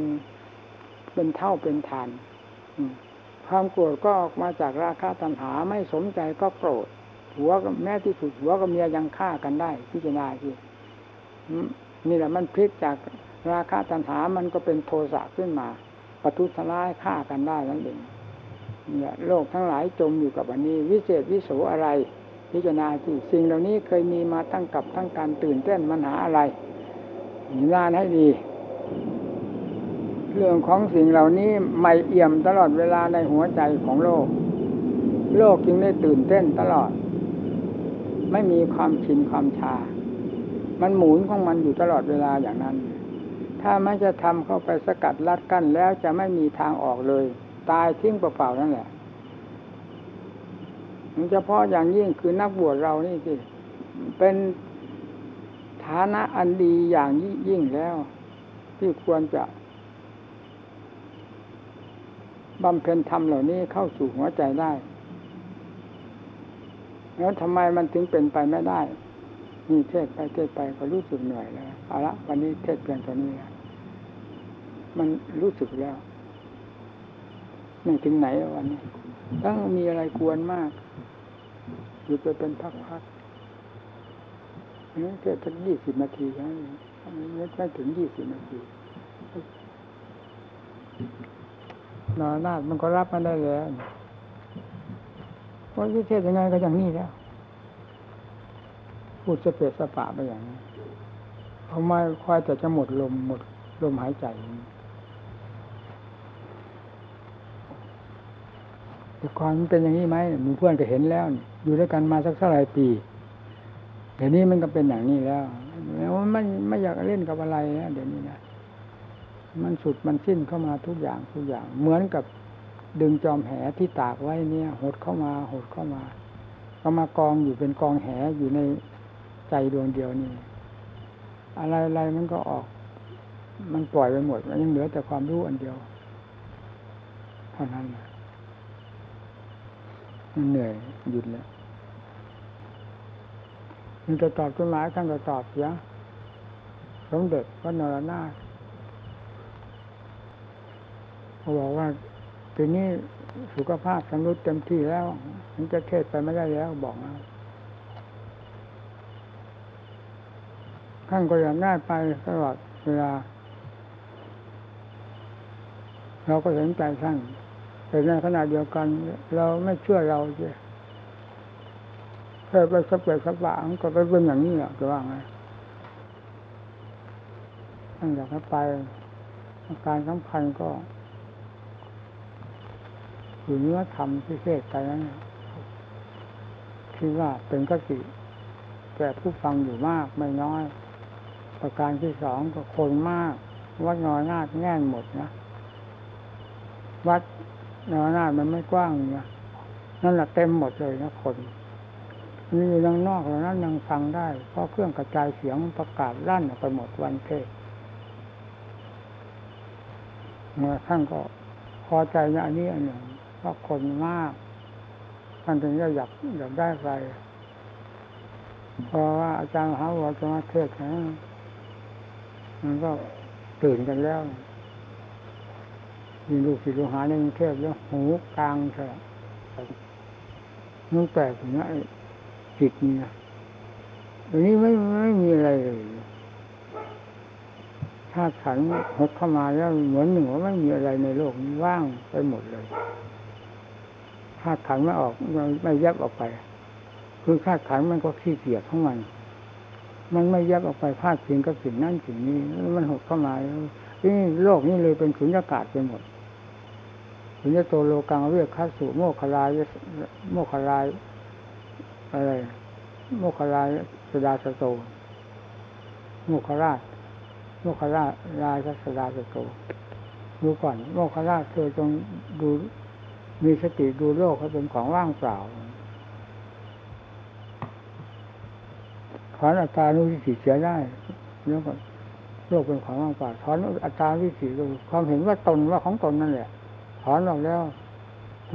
เป็นเท่าเป็นฐานความโกรธก็ออกมาจากราคะตัณหาไม่สมใจก็โกรธ หัวก็แม้ที่สุดหัวกับเมียยังฆ่ากันได้พิจารณาที่นี่แหละมันพลิกจากราคะตัณหามันก็เป็นโทสะขึ้นมาปทุสลายฆ่ากันได้นั่นเองเนี่ยโลกทั้งหลายจมอยู่กับอันนี้ วิเศษวิโสอะไร พิจารณาที่สิ่งเหล่านี้เคยมีมาตั้งกับตั้งการตื่นเต้นมันหาอะไรนานให้ดี เรื่องของสิ่งเหล่านี้ไม่เอี่ยมตลอดเวลาในหัวใจของโลก โลกจึงได้ตื่นเต้นตลอด ไม่มีความชินความชา มันหมุนของมันอยู่ตลอดเวลาอย่างนั้น ถ้าไม่จะทำเข้าไปสกัดลัดกั้นแล้วจะไม่มีทางออกเลย ตายทิ้งเปล่าๆนั่นแหละมันเฉพาะอย่างยิ่งคือนักบวชเรานี่สิเป็นฐานะอันดีอย่างยิ่งแล้ว ที่ควรจะบำเพ็ญธรรมเหล่านี้เข้าสู่หัวใจได้ แล้วทำไมมันถึงเป็นไปไม่ได้นี่เทศไปเทศไปก็รู้สึกเหนื่อยแล้วเอาละวันนี้เทศเพียงตัวนี้มันรู้สึกแล้วไม่ถึงไหนแล้ววันนี้ต้องมีอะไรกวนมากอยู่ไปเป็นพักๆนี่แค่ถึงยี่สิบนาทีแค่นี้ไม่ถึงยี่สิบนาทีนอนนาดมันก็รับมาได้แล้ว เพราะที่เทศยังไงก็อย่างนี้แล้วพูดสเปสสปะไปอย่างนี้เอาไมค่อยแต่จะหมดลมหมดลมหายใจแต่ก่อนมันเป็นอย่างนี้ไหมมีเพื่อนก็เห็นแล้ว อยู่ด้วยกันมาสักเท่าไรปีเดี๋ยวนี้มันก็เป็นอย่างนี้แล้วแล้วมันไม่อยากเล่นกับอะไรนะเดี๋ยวนี้นะมันสุดมันสิ้นเข้ามาทุกอย่างทุกอย่าง เหมือนกับ ดึงจอมแหที่ตากไว้เนี่ยหดเข้ามาหดเข้ามา ก็มากองอยู่เป็นกองแหอยู่ในใจดวงเดียวนี่ อะไรอะไรมันก็ออก มันปล่อยไปหมดมันยังเหลือแต่ความรู้อันเดียวเท่านั้นนเหนื่อยหยุดแล้วมันจะตอบจดหมายท่านก็ตอบเสียสมเด็จพระนรนาถเขาบอกว่า ทีนี้สุขภาพสำรุดเต็มที่แล้ว มันจะเทศไปไม่ได้แล้วบอกนะท่านก็อย่างง่ายไปตลอดเวลา เราก็เห็นใจท่านแต่ในขณะเดียวกัน เราไม่เชื่อเราเสียเคยไปสับเปรสปางก็ไปเป็นอย่างนี้แหละจะว่าไงตั้งอยากให้ไปอาการสำคัญก็ อยู่เนื้อธรรมที่เทศไปนั้นคิดว่าเป็นกติแก่ผู้ฟังอยู่มากไม่น้อย ประการที่สองก็คนมาก วัดน้อยนาดแง่นหมดนะวัดนวนาถมันไม่กว้างนะนั่นแหละเต็มหมดเลยนะคนนี่อยู่ด้านนอกแล้วนั้นยังฟังได้เพราะเครื่องกระจายเสียงประกาศลั่นออกไปหมดวันเทศเมื่อท่านก็พอใจในอันนี้อันหนึ่ง ราะคนมากท่านถึงจะอยากอยากได้ไปเพราะว่าอาจารย์หาวรจะมาเทศนะมันก็ตื่นกันแล้วมีลูกศิษย์ลูกหาในกรุงเทพแล้วหูกลางเถอะนุ่งแปลกอย่างนี้จิตเนี่ยอันนี้ไม่ไม่มีอะไรเลยถ้าขันหดเข้ามาแล้วเหมือนหนึ่งว่าไม่มีอะไรในโลกนี้ว่างไปหมดเลย ถ้าขันไม่ออกไม่แยบออกไป คือคาดขันมันก็ขี้เกียจของมัน มันไม่แยบออกไปพาดสิ่งกับสิ่งนั่นสิ่งนี้ มันหดเข้ามานี่โลกนี้เลยเป็นสุญญากาศไปหมดสุญญโตโลกังเวกคัสสุโมคลายโมคลายอะไรโมคลายสดาสโตโมคราชโมคราชลายสดาสโตดูก่อนโมคราชเธอจงดู มีสติดูโลกให้เป็นของว่างเปล่าถอนอัตตานุสิติเสียได้แล้วก็โลกเป็นของว่างเปล่าถอนอัตตาวิสิตความเห็นว่าตนว่าของตนนั่นแหละถอนออกแล้ว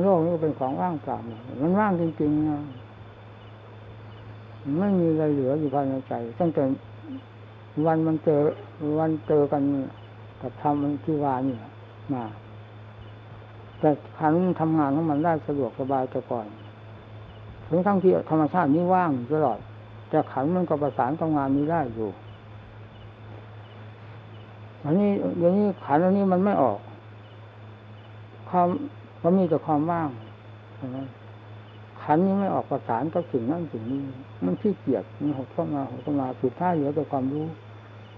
โลกนี้เป็นของว่างเปล่ามันว่างจริงๆนะไม่มีอะไรเหลืออยู่ภายในใจตั้งแต่วันมันเจอวันเจอกันกับธรรมที่วานี่มา แต่ขันทำงานของมันได้สะดวกสบายแต่ก่อนถึงทั้งที่ธรรมชาตินี้ว่างตลอด แต่ขันมันก็ประสานกับงานนี้ได้อยู่อันนี้เดี๋ยวนี้ขันอันนี้มันไม่ออกความมันมีแต่ความว่างขันนี้ไม่ออกประสานกับสิ่งนั้นสิ่งนี้ มันขี้เกียจมันหดเข้ามาหดเข้ามาสุดท้ายเหลือแต่ความรู้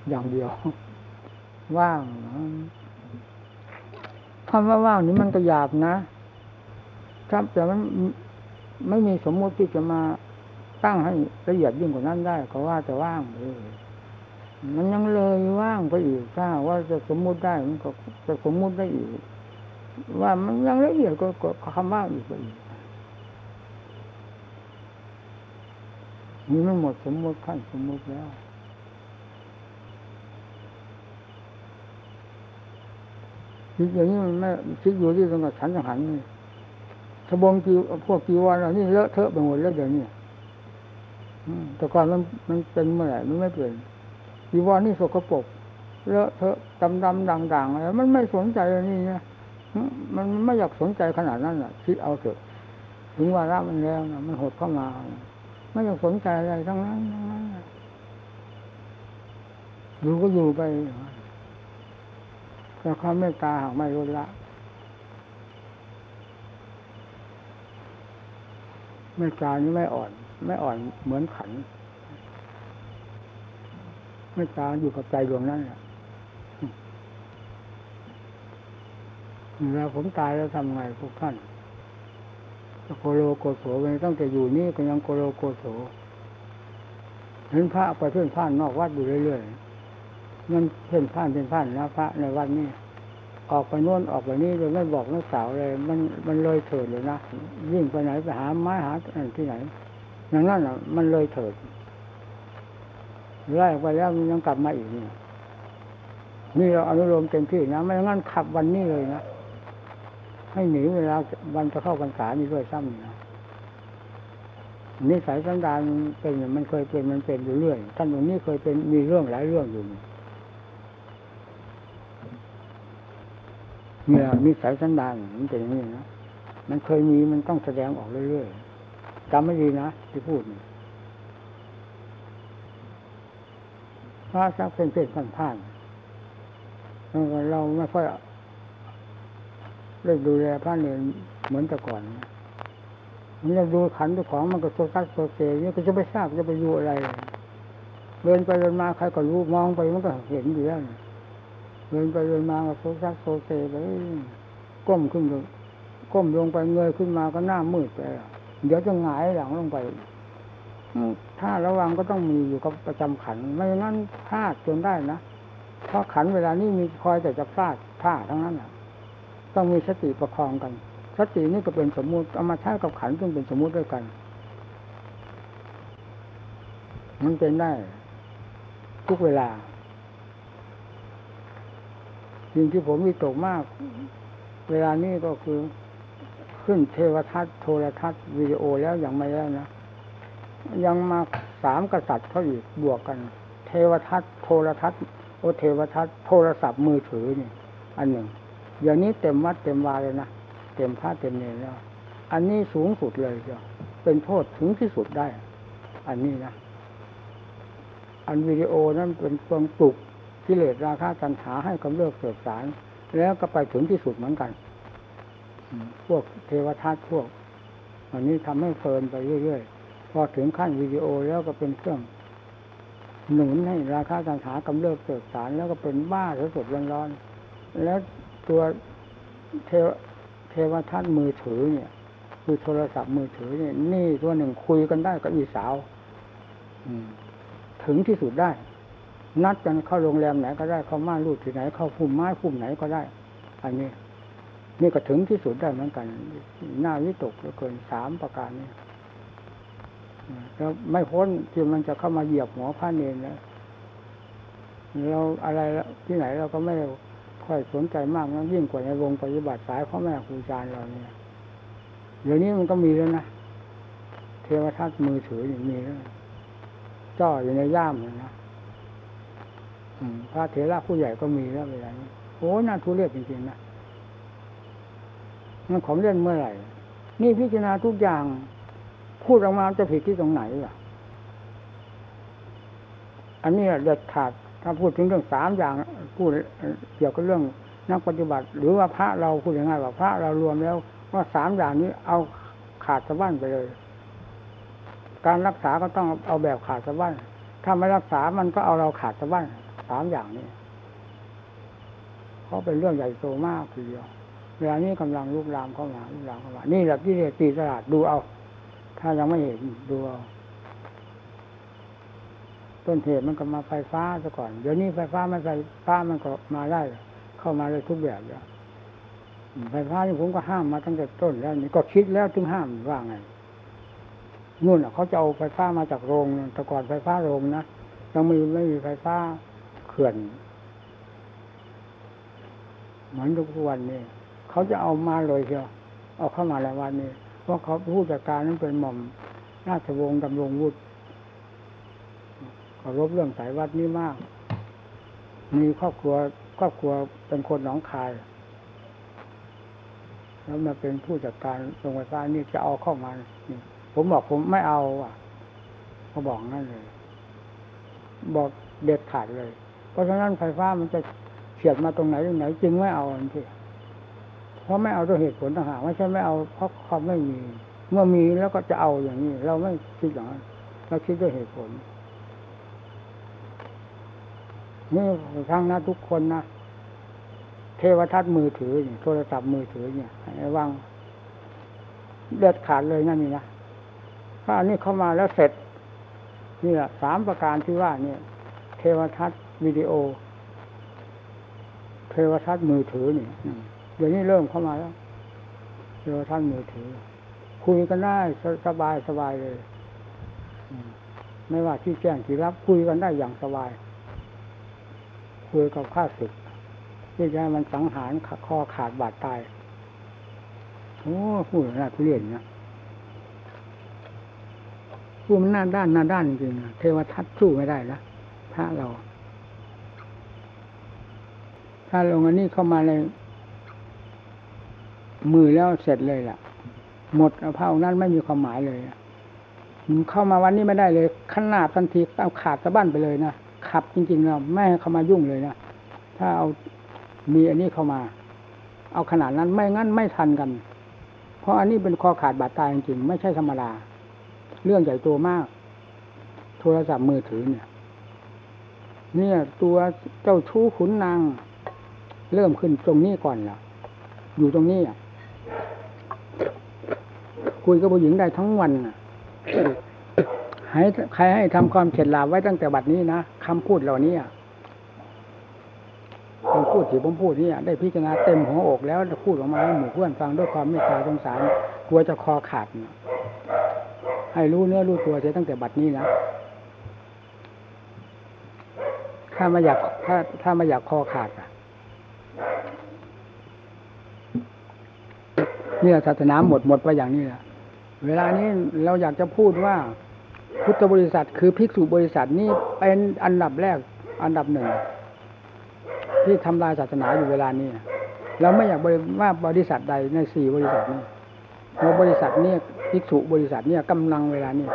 อย่างเดียว ว่าง คำว่าว่างนี้มันก็หยาบนะครับ แต่มันไม่มีสมมติที่จะมาตั้งให้ละเอียดยิ่งกว่านั้นได้ก็ว่าจะว่างเลยมันยังเลยว่างไปอีกถ้าว่าจะสมมุติได้มันก็จะสมมุติได้อีก ว่ามันยังละเอียดก็คำว่าอีกไปอีกนี่มันหมดสมมติขั้นสมมติแล้ว คิดอย่างนี้มันไม่คิดอยู่ที่ตรงกับฉันจังหันนี่ทบงกีพวกกีวรเรานี่เลอะเทอะไปหมดแล้วเดี๋ยวนี้แต่ก่อนมันมันเป็นเมื่อไหร่มันไม่เป็นกีวรนี่สกปรกเลอะเทอะดำดำด่างด่างอะไรมันไม่สนใจนี่นะมันไม่อยากสนใจขนาดนั้นอะ คิดเอาเถอะ ถึงว่าระมันแล้วนะมันหดเข้ามา ไม่อยากสนใจอะไรทั้งนั้นทั้งนั้นอยู่ก็อยู่ไป แต่ความเมตตาหากไม่ลดละเมตตานี้ไม่อ่อน ไม่อ่อนเหมือนขันเมตตาอยู่กับใจดวงนั้นแหละแล้วผมตายแล้วทำไงพวกท่านโกโลโกโสไปตั้งแต่อยู่นี่ก็ยังโกโลโกโสเห็นพระไปเพื่อนผ่านนอกวัดอยู่เรื่อยๆ มันเพื่อนผ่านเพื่อนผ่านนะพระในวัดนี่ออกไปโน่นออกไปนี่โดยไม่บอกนักสาวเลย มันมันเลยเถิดเลยนะยิ่งไปไหนไปหาไม้หาที่ไหนอย่างนั้นอะ มันเลยเถิดไล่ไปแล้วมันยังกลับมาอีกนี่นี่เราอนุโลมเต็มที่นะไม่งั้นขับวันนี้เลยนะให้หนีเวลาวันจะเข้าพรรษานี่ด้วยซ้ำนะนิสัยสันดานเป็นมันเคยเป็นมันเป็นอยู่เรื่อยท่านตรงนี้เคยเป็นมีเรื่องหลายเรื่องอยู่ เนี่ยนิสัยสันดานมันเป็นอย่างนี้นะมันเคยมีมันต้องแสดงออกเรื่อยๆจำไม่ดีนะที่พูดถ้าสักเป็นเพ่นผ่านผ่านเราไม่ค่อยเลิกดูแลพระเนรเหมือนแต่ก่อนมันจะดูขันตัวของมันก็โซกัสโซเซนี่ก็จะไม่ทราบจะไปดูอะไร เดินไปเดินมาใครก็รู้มองไปมันก็เห็นอยู่แล้ว เดินไปเดินมาก็โซกัสโซเซไปก้มขึ้นก็ก้มลงไปเงยขึ้นมาก็หน้ามืดไปเดี๋ยวจะหงายหลังลงไปถ้าระวังก็ต้องมีอยู่กับประจำขัน ไม่งั้นพลาดจนได้นะเพราะขันเวลานี้มีคอยแต่จะพลาดพลาดทั้งนั้นอะต้องมีสติประคองกัน สตินี่ก็เป็นสมมุติเอามาใช้กับขันธ์ซึ่งเป็นสมมุติด้วยกัน มันเป็นได้ ทุกเวลา สิ่งที่ผมมีตกมาก เวลานี้ก็คือขึ้นเทวทัศน์โทรทัศน์วิดีโอแล้วอยังไม่แล้วนะยังมาสามกษัตริย์เขาอีกบวกกัน เทวทัศน์โทรทัศน์โอเทวทัศน์โทรศัพท์มือถือนี่ อันหนึ่งอย่างนี้เต็มวัดเต็มวาเลยนะเต็มพระเต็มเนรแล้ว อันนี้สูงสุดเลยจ้ะเป็นโทษถึงที่สุดได้ อันนี้นะอันวิดีโอนั้นเป็นเฟืองปลุก กิเลสราคะตัณหาให้กำเริบเสบสาร แล้วก็ไปถึงที่สุดเหมือนกัน พวกเทวทัศน์พวก อันนี้ทำให้เพลินไปเรื่อยๆ พอถึงขั้นวิดีโอแล้วก็เป็นเครื่องหนุนให้ราคาตัณหากำเริบเสบสาร แล้วก็เป็นบ้าสดๆร้อนๆ แล้วตัวเทวเทวทัศน์มือถือเนี่ย คือโทรศัพท์มือถือเนี่ย นี่ตัวหนึ่งคุยกันได้กับอีสาว อืม ถึงที่สุดได้ นัดกันเข้าโรงแรมไหนก็ได้เข้าม่านรูดที่ไหน เข้าพุ่มไม้พุ่มไหนก็ได้ อันนี้ นี่ก็ถึงที่สุดได้เหมือนกันหน้าวิตกเหลือเกินสามประการนี้แล้วไม่พ้นที่มันจะเข้ามาเหยียบหัวพระเนรแล้วเราอะไรแล้วที่ไหนเราก็ไม่ค่อยสนใจมากนะยิ่งกว่าในวงปฏิบัติสายพ่อแม่ครูอาจารย์เราเนี่ยเดี๋ยวนี้มันก็มีแล้วนะเทวทัศนมือถืออย่างมีแล้วจ่ออยู่ในย่ามเลยนะ พระเถระผู้ใหญ่ก็มีแล้วเวลานี้โอ้น่าทุเรศจริงๆนะมันของเล่นเมื่อไหร่ นี่พิจารณาทุกอย่าง พูดออกมาจะผิดที่ตรงไหนล่ะ อันนี้เด็ดขาดถ้าพูดถึงเรื่องสามอย่างพูดเกี่ยวกับเรื่องนักปฏิบัติ หรือว่าพระเราพูดยังไงว่าพระเรารวมแล้ว ว่าสามอย่างนี้เอาขาดสะบั้นไปเลย การรักษาก็ต้องเอาแบบขาดสะบั้นถ้าไม่รักษามันก็เอาเราขาดสะบั้น สามอย่างนี้เพราะเป็นเรื่องใหญ่โตมากทีเดียวเวลานี้กำลังลุกลามเข้ามาลุกลามเข้ามานี่แหละที่เรียกตีตลาดดูเอา ถ้ายังไม่เห็นดูเอาต้นเหตุมันก็มาไฟฟ้าซะก่อน เดี๋ยวนี้ไฟฟ้าไม่ไฟฟ้ามันก็มาได้ เข้ามาเลยทุกแบบแล้วไฟฟ้านี่ผมก็ห้ามมาตั้งแต่ต้นแล้วนี่ก็คิดแล้วถึงห้ามว่าไงนู่นเขาจะเอาไฟฟ้ามาจากโรงแต่ก่อนไฟฟ้าโรงนะยังไม่ไม่มีไฟฟ้า เขื่อนเหมือนทุกวันนี้เขาจะเอามาเลยเชียวเอาเข้ามาแล้ววันนี้เพราะเขาผู้จัดการนั้นเป็นหม่อมราชวงศ์ดำรงวุฒิเคารพเรื่องสายวัดนี้มาก มีครอบครัวครอบครัวเป็นคนหนองคาย แล้วมาเป็นผู้จัดการโรงไฟฟ้านี่จะเอาเข้ามาผมบอกผมไม่เอาอะเขาบอกงั้นเลย บอกเด็ดขาดเลย เพราะฉะนั้นไฟฟ้ามันจะเฉียดมาตรงไหนตรงไหนจึงไม่เอาทันทีเพราะไม่เอาด้วยเหตุผลต่างหากไม่ใช่ไม่เอาเพราะความไม่มี เมื่อมีแล้วก็จะเอาอย่างนี้ เราไม่คิดอย่างนั้นเราคิดด้วยเหตุผลนี่ทั้งนะทุกคนนะเทวทัศน์มือถือเนี่ยโทรศัพท์มือถือเนี่ยให้วางเด็ดขาดเลยนั่นนี่นะถ้าอันนี้เข้ามาแล้วเสร็จนี่แหละสามประการที่ว่าเนี่ย เทวทัศน์ วิดีโอ เทวทัศน์มือถือนี่เดี๋ยวนี้เริ่มเข้ามาแล้วเทวทัศน์มือถือ คุยกันได้สบายสบายเลยไม่ว่าที่แจ้งที่รับ คุยกันได้อย่างสบาย คุยกับข้าศึกที่จะให้มันสังหารคอขาดบาดตายโอ้พูดน่าทุเรียนนะพูดมันหน้าด้านหน้าด้านจริงเทวทัศน์สู้ไม่ได้นะพระเรา ถ้าลงอันนี้เข้ามาในมือแล้วเสร็จเลยล่ะ หมดพระองนั้นไม่มีความหมายเลยเข้ามาวันนี้ไม่ได้เลย ขนาดทันทีเอาขาดสะบั้นไปเลยนะขับจริงๆเราไม่ให้เข้ามายุ่งเลยนะถ้าเอามีอันนี้เข้ามา เอาขนาดนั้นไม่งั้นไม่ทันกัน เพราะอันนี้เป็นคอขาดบาดตายจริงๆไม่ใช่ธรรมดาเรื่องใหญ่โตมาก โทรศัพท์มือถือเนี่ย เนี่ย ตัวเจ้าชู้ขุนนาง เริ่มขึ้นตรงนี้ก่อนแล้วอยู่ตรงนี้อะคุยกับผู้หญิงได้ทั้งวันอะให้ใครให้ทำความเฉดลาบไว้ตั้งแต่บัดนี้นะคำพูดเหล่านี้คำพูดที่ผมพูดนี่ได้พิจารณาเต็มหัวอกแล้วพูดออกมาให้หมู่เพื่อนฟังด้วยความเมตตาสงสารกลัวจะคอขาดให้รู้เนื้อรู้ตัวเสียตั้งแต่บัดนี้นะถ้าไม่อยากถ้าถ้าไม่อยากคอขาดอะ เนี่ยศาสนาหมดหมดไปอย่างนี้แหละเวลานี้เราอยากจะพูดว่า พุทธบริษัทคือภิกษุบริษัทนี่เป็นอันดับแรกอันดับหนึ่ง ที่ทำลายศาสนาอยู่เวลานี้เราไม่อยากบริว่าบริษัทใดในสี่บริษัทนี้เพราะบริษัทเนี่ยภิกษุบริษัทเนี่ยกำลังเวลานี้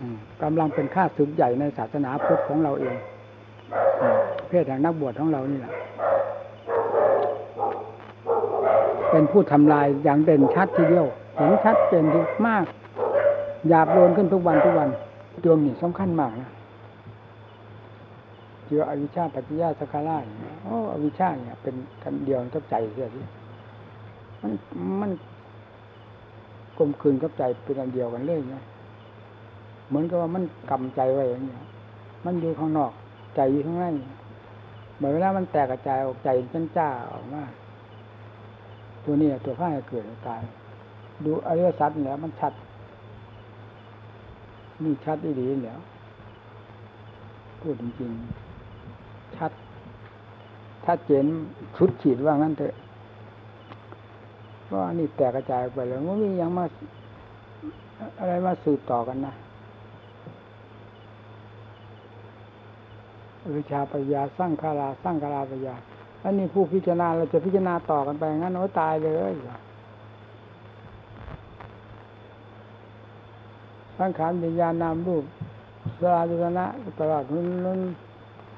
อืมกำลังเป็นข้าศึกใหญ่ในศาสนาพุทธของเราเองอเพศแห่งนักบวชของเรานี่แหละ เป็นผู้ทำลายอย่างเด่นชัดทีเดียวเห็นชัดเจนที่มากหยาบโลนขึ้นทุกวันทุกวันดวงนี่สำคัญมากนะเจืออวิชชาปัจจยาสกาล่าอย่างเงี้ยโอ้อวิชชาเนี่ย เป็นกันเดียวกับใจเสียทีมันมันกลมคืนกับใจเป็นอันเดียวกันเลยเนี่ยเหมือนกับว่ามันกำใจไว้อย่างเงี้ย มันอยู่ข้างนอก ใจอยู่ข้างในเหมื่อเวลามันแตกกระจายออกใจจันจ้าออกมา ตัวนี้ตัวข้าให้เกิดตาย ดูอริยสัจเนี่ยมันชัดนี่ชัดดีๆแล้วพูดจริงๆ ชัดชัดเจนชุดฉีดว่างั้นเถอะว่านี่แตกกระจายไปแล้วไม่มียังมาอะไรมาสืบต่อกันนะวิชาปัญญาสร้างคาราสร้างคาราปัญญา อันนี้ผู้พิจารณาเราจะพิจารณาต่อกันไปงั้นโอ้ตายเลยสังขารวิญญาณนามรูปสลาจุตนะตลอดนั้น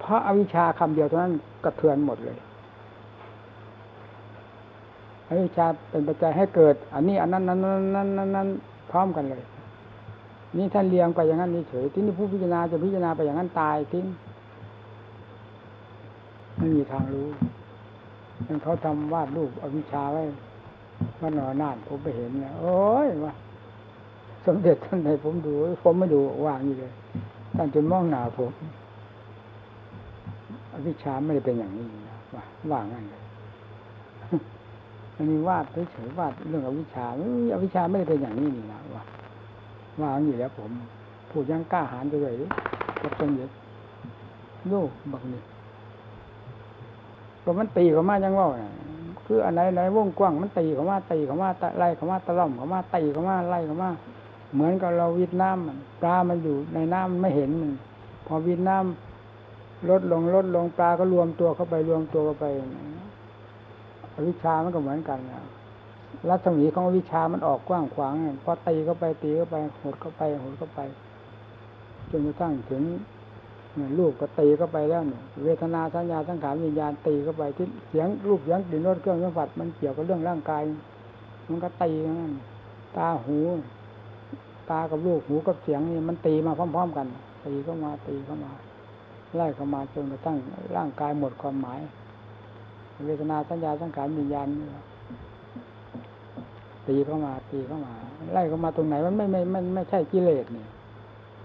เพราะอวิชชาคำเดียวเท่านั้นกระเทือนหมดเลยอวิชชาเป็นปัจจัยให้เกิด อันนี้อันนั้นนั้นนั้นนั้นนั้นพร้อมกันเลย นี่ท่านเลี้ยงไปอย่างนั้นนี่เฉยที่นี่ผู้พิจารณาจะพิจารณาไปอย่างนั้นตายทิ้ง ไม่มีทางรู้มันเขาทำวาดรูปอวิชชาไว้ว่าหนอน้าผมไปเห็นเนี่ยโอ้ยว่าสมเด็จท่านไหนผมดู ผมไม่ดูว่างอยู่เลยท่านจนมองหน้าผมอวิชชาไม่ได้เป็นอย่างนี้นะว่าว่างงั้นเลยมันมีวาดเฉยๆวาดเรื่องอวิชชาอวิชชาไม่ได้เป็นอย่างนี้นี่นะว่าว่างอยู่แล้วผม พูดยังกล้าหาญไปเลยกับสมเด็จโย่บักนี่ ก็มันตีเขามายังว่าน่ะคืออันไหนไหนวงกว้างมันตีเขามาตีเขามาไล่เขามาตะล่อมเขามาตีเขามาไล่เขามาเหมือนกับเราวิดน้ำปลามันอยู่ในน้ำมันไม่เห็นมัน พอวิดน้ำลดลงลดลงปลาก็รวมตัวเข้าไปรวมตัวเข้าไปอวิชามันก็เหมือนกันนะรัศมีของอวิชามันออกกว้างขวางพอตีเข้าไปตีเข้าไปหดเข้าไปหดเข้าไปจนกระทั่งถึง ลูกก็ตีเข้าไปแล้วเนี่ยเวทนาสัญญาสังขารวิญญาณตีเข้าไปที่เสียงรูปเสียงกลิ่นรสเครื่องสัมผัสมันเกี่ยวกับเรื่องร่างกาย มันก็ตีนั่นตาหู ตากับลูกหูกับเสียงนี่มันตีมาพร้อม ๆ กัน ตีเข้ามาตีเข้ามาไล่เข้ามาจนกระทั่งร่างกายหมดความหมาย เวทนาสัญญาสังขารวิญญาณตีเข้ามาตีเข้ามา ไล่เข้ามาตรงไหนมันไม่ไม่ไม่ไม่ใช่กิเลสเนี่ย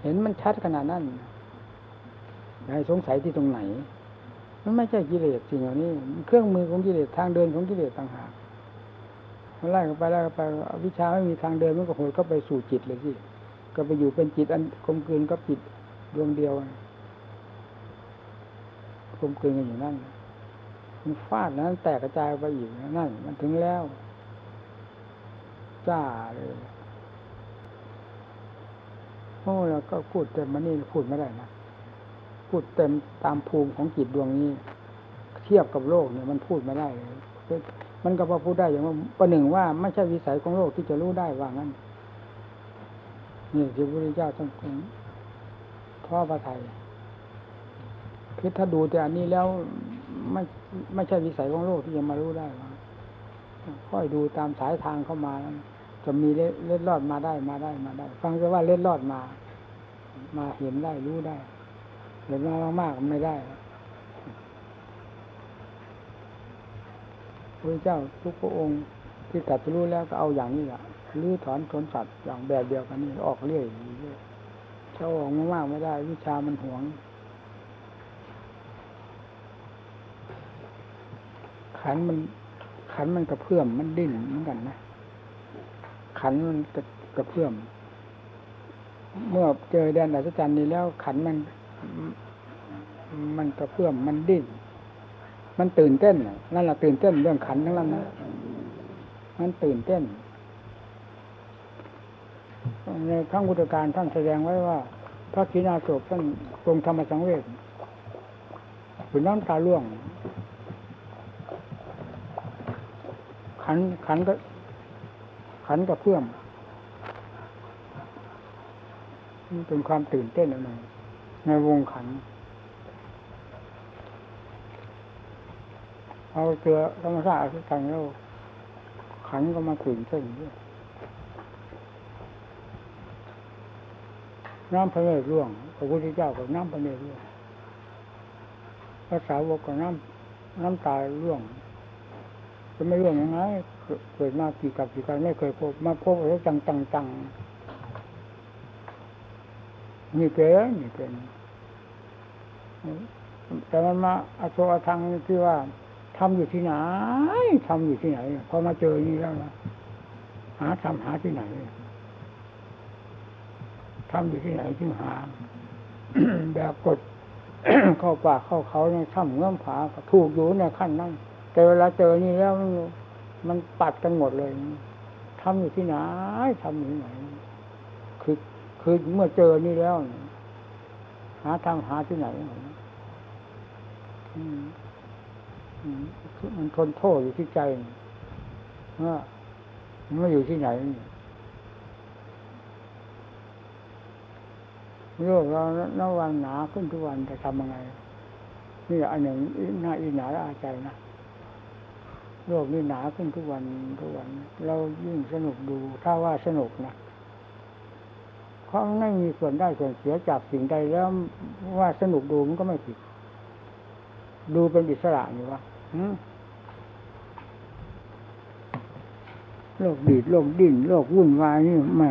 เห็นมันชัดขนาดนั้น ให้สงสัยที่ตรงไหน มันไม่ใช่กิเลสสิ่งเหล่านี้เครื่องมือของกิเลสทางเดินของกิเลสต่างหากมันไล่เข้าไปไล่เข้าไปวิชาไม่มีทางเดินมันก็โหดเข้าไปสู่จิตเลยสิก็ไปอยู่เป็นจิตอันกลมกลืนกับจิตดวงเดียวกลมกลืนกันอยู่นั่นมันฟาดนั้นแตกกระจายไปอีกนั่นมันถึงแล้ว จ้าเลยโอ้แล้วก็พูดแต่มันนี่พูดไม่ได้นะ พูดเต็มตามภูมิของจิตดวงนี้ เทียบกับโลกเนี่ยมันพูดไม่ได้เลยมันก็พอพูดได้อย่างว่าประหนึ่งว่าไม่ใช่วิสัยของโลกที่จะรู้ได้ว่างั้นนี่ที่พระพุทธเจ้าต้องพ่อพระไทยคือถ้าดูแต่อันนี้แล้วไม่ไม่ใช่วิสัยของโลกที่จะมารู้ได้ว่าค่อยดูตามสายทางเข้ามา จะมีเล็ดลอดมาได้มาได้มาได้ ฟังจะว่าเล็ดลอดมา มาเห็นได้รู้ได้ เห็นมามากๆไม่ได้พระเจ้าทุกพระองค์ที่ตัดรู้แล้วก็เอาอย่างนี้แหละลื้อถอนชนสัตว์อย่างแบบเดียวกันนี่ออกเรื่อยเรื่อยเช่าออกมากๆไม่ได้ วิชามันหวง ขันมัน ขันมันกระเพื่อมมันดิ้นเหมือนกันนะขันมันกระกระเพื่อม เมื่อเจอแดนอัศจรรย์นี้แล้วขันมัน มันกระเพื่อมมันดิ้นมันตื่นเต้นนั่นแหละตื่นเต้นเรื่องขันทั้งนั้นนะมันตื่นเต้นในครั้งพุทธการท่านแสดงไว้ว่า พระขีณาสพท่านทรงธรรมสังเวชผืนน้ำตาล่วง ขันขันก็ ขันกับเพื่อมมันเป็นความตื่นเต้นอะไร ในวงขัน เอาเจอธรรมชาติทุกทางแล้วขันก็มาตื่นเต้นด้วยน้ำพระเนตรร่วงพระพุทธเจ้ากับน้ำพระเนตรร่วงภาษาวกกับน้ำน้ำตาร่วง จะไม่ร่วงยังไงเกิดมากี่กับกี่กันไม่เคยพบมาพบแล้วจังจังจัง นี่เป็นนี่เป็น แต่มันมาอโศกทางที่ว่าทำอยู่ที่ไหนทำอยู่ที่ไหนพอมาเจอนี่แล้วนะหาทำหาที่ไหนทำอยู่ที่ไหนที่หาแบบกดเข้าปากเข้าเขาในถ้ำเงื่อมผาถูกอยู่ในขั้นนั้นแต่เวลาเจอนี่แล้วมันปัดกันหมดเลยทำอยู่ที่ไหนทำอยู่ที่ไหนคือ คือเมื่อเจอนี่แล้ว หาทางหาที่ไหนมันทนโทษอยู่ที่ใจว่ามันไม่อยู่ที่ไหนโลกเราหน้าวันหนาขึ้นทุกวันจะทำยังไง นี่อันหนึ่งหน้าอีหนาอาใจนะโลกนี่หนาขึ้นทุกวันทุกวัน เรายิ่งสนุกดูถ้าว่าสนุกนะ เพราะไม่มีส่วนได้ส่วนเสียจากสิ่งใดแล้วว่าสนุกดูมันก็ไม่ผิด ดูเป็นอิสระอยู่วะโลกดีดโลกดิ้นโลกวุ่นวายนี่แหม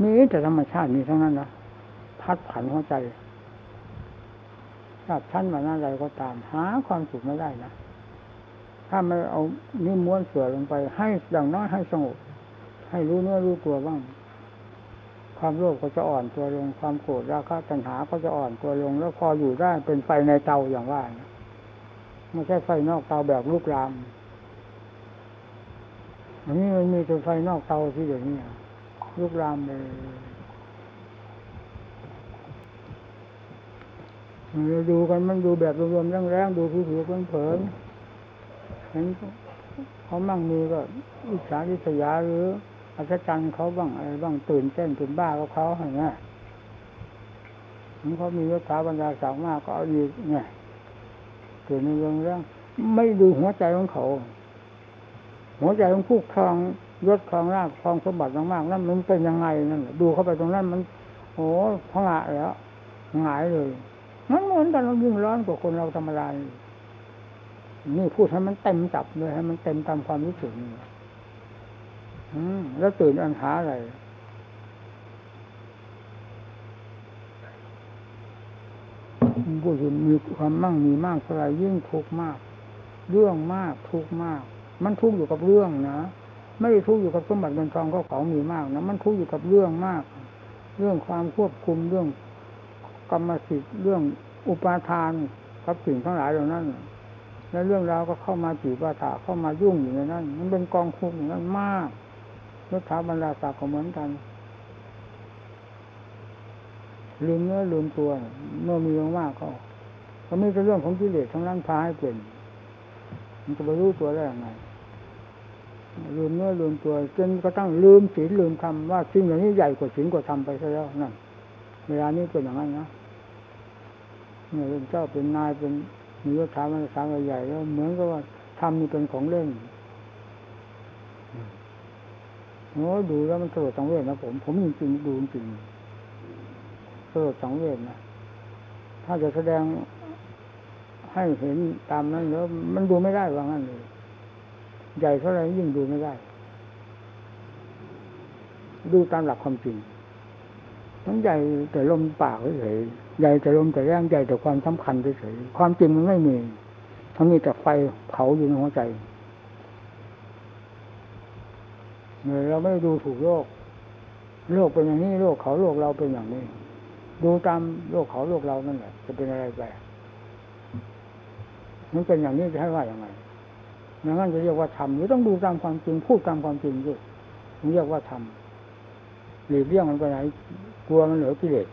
มีแต่ธรรมชาตินี่ทั้งนั้นนะพัดผันหัวใจถ้าชั้นมาหน้าใดก็ตาม หาความสุขไม่ได้นะถ้าไม่เอานิ้ม้วนเสือลงไป ให้อย่างน้อยให้สงบให้รู้เนื้อรู้ตัวบ้าง ความโลภก็จะอ่อนตัวลง ความโกรธราคะตัณหาก็จะอ่อนตัวลง แล้วพออยู่ได้เป็นไฟในเตาอย่างว่านะไม่ใช่ไฟนอกเตาแบบลูกรามอันนี้มันมีแต่ไฟนอกเตาที่เดี๋ยวนี้ลูกรามเลยเราดูกันมันดูแบบรวมๆแรงๆดูผิวๆเผินๆเห็นเขามั่งมีก็อิจฉาริษยาหรือ อัศจรรย์เขาบ้างอะไรบ้างตื่นเต้นตื่นบ้ากับเขาอย่างเงี้ยเขามียศถาบรรดาศักดิ์มากก็เอาอีกเนี่ยตื่นในเรื่องเรื่อง ไม่ดูหัวใจของเขา หัวใจของผู้ครองยศครองรากครองสมบัติมากๆนั่นมันเป็นยังไงนั่นดูเข้าไปตรงนั้นมันโอ้พังะแล้วหงายเลย มันเหมือนกันเรายิ่งร้อนกว่าคนเราธรรมดานี่พูดให้มันเต็มจับเลยให้มันเต็มตามความรู้สึกอืม แล้วตื่นอันหาอะไร ผู้ที่มีความมั่งมีมากเท่าไรยิ่งทุกข์มาก เรื่องมากทุกข์มาก มันทุกข์อยู่กับเรื่องนะไม่ได้ทุกข์อยู่กับสมบัติเงินทองก็ของมีมากนะมันทุกข์อยู่กับเรื่องมาก เรื่องความควบคุมเรื่องกรรมสิทธิ์เรื่องอุปาทานกับสิ่งทั้งหลายเหล่านั้นและเรื่องราวก็เข้ามาจีบาถาเข้ามายุ่งอยู่ในนั้น มันเป็นกองคุกอย่างนั้นมาก รถถาบรรดาศักดิ์ก็เหมือนกันลืมเนื้อลืมตัว เมื่อมีมากก็ก็มีแต่เรื่องของกิเลสทั้งนั้นพาให้เปลี่ยนมันจะไปรู้ตัวได้ยังไงลืมเนื้อลืมตัวจนก็ต้องลืมศีลลืมธรรมว่าสิ่งอย่างนี้ใหญ่กว่าศีลกว่าธรรมไปซะแล้วนั่นเวลานี้เป็นอย่างนั้นนะเนี่ยเป็นเจ้าเป็นนายเป็นมียศถาบรรดาศักดิ์ใหญ่แล้วเหมือนกับว่าทำนี่เป็นของเล่น โอ้ดูแล้วมันสลดสังเวชนะผม ผมจริงๆดูจริงสลดสังเวชนะถ้าจะแสดงให้เห็นตามนั้นแล้วมันดูไม่ได้ว่างั้นเลยใหญ่เท่าไรยิ่งดูไม่ได้ ดูตามหลักความจริงมันใหญ่แต่ลมปากเฉยใหญ่แต่ลมแต่แรงใหญ่แต่ความสำคัญเฉยความจริงมันไม่มีมันมีแต่ไฟเผาอยู่ในหัวใจ เนี่ยเราไม่ได้ดูถูกโลก โลกเป็นอย่างนี้โลกเขาโลกเราเป็นอย่างนี้ ดูตามโลกเขาโลกเรานั่นแหละจะเป็นอะไรไปมันเป็นอย่างนี้จะให้ว่าอย่างไรไม่งั้นจะเรียกว่าธรรมหรือต้องดูตามความจริงพูดตามความจริงด้วยเรียกว่าธรรมหลีกเลี่ยงมันไปไหนกลัวมันเหลือกิเลส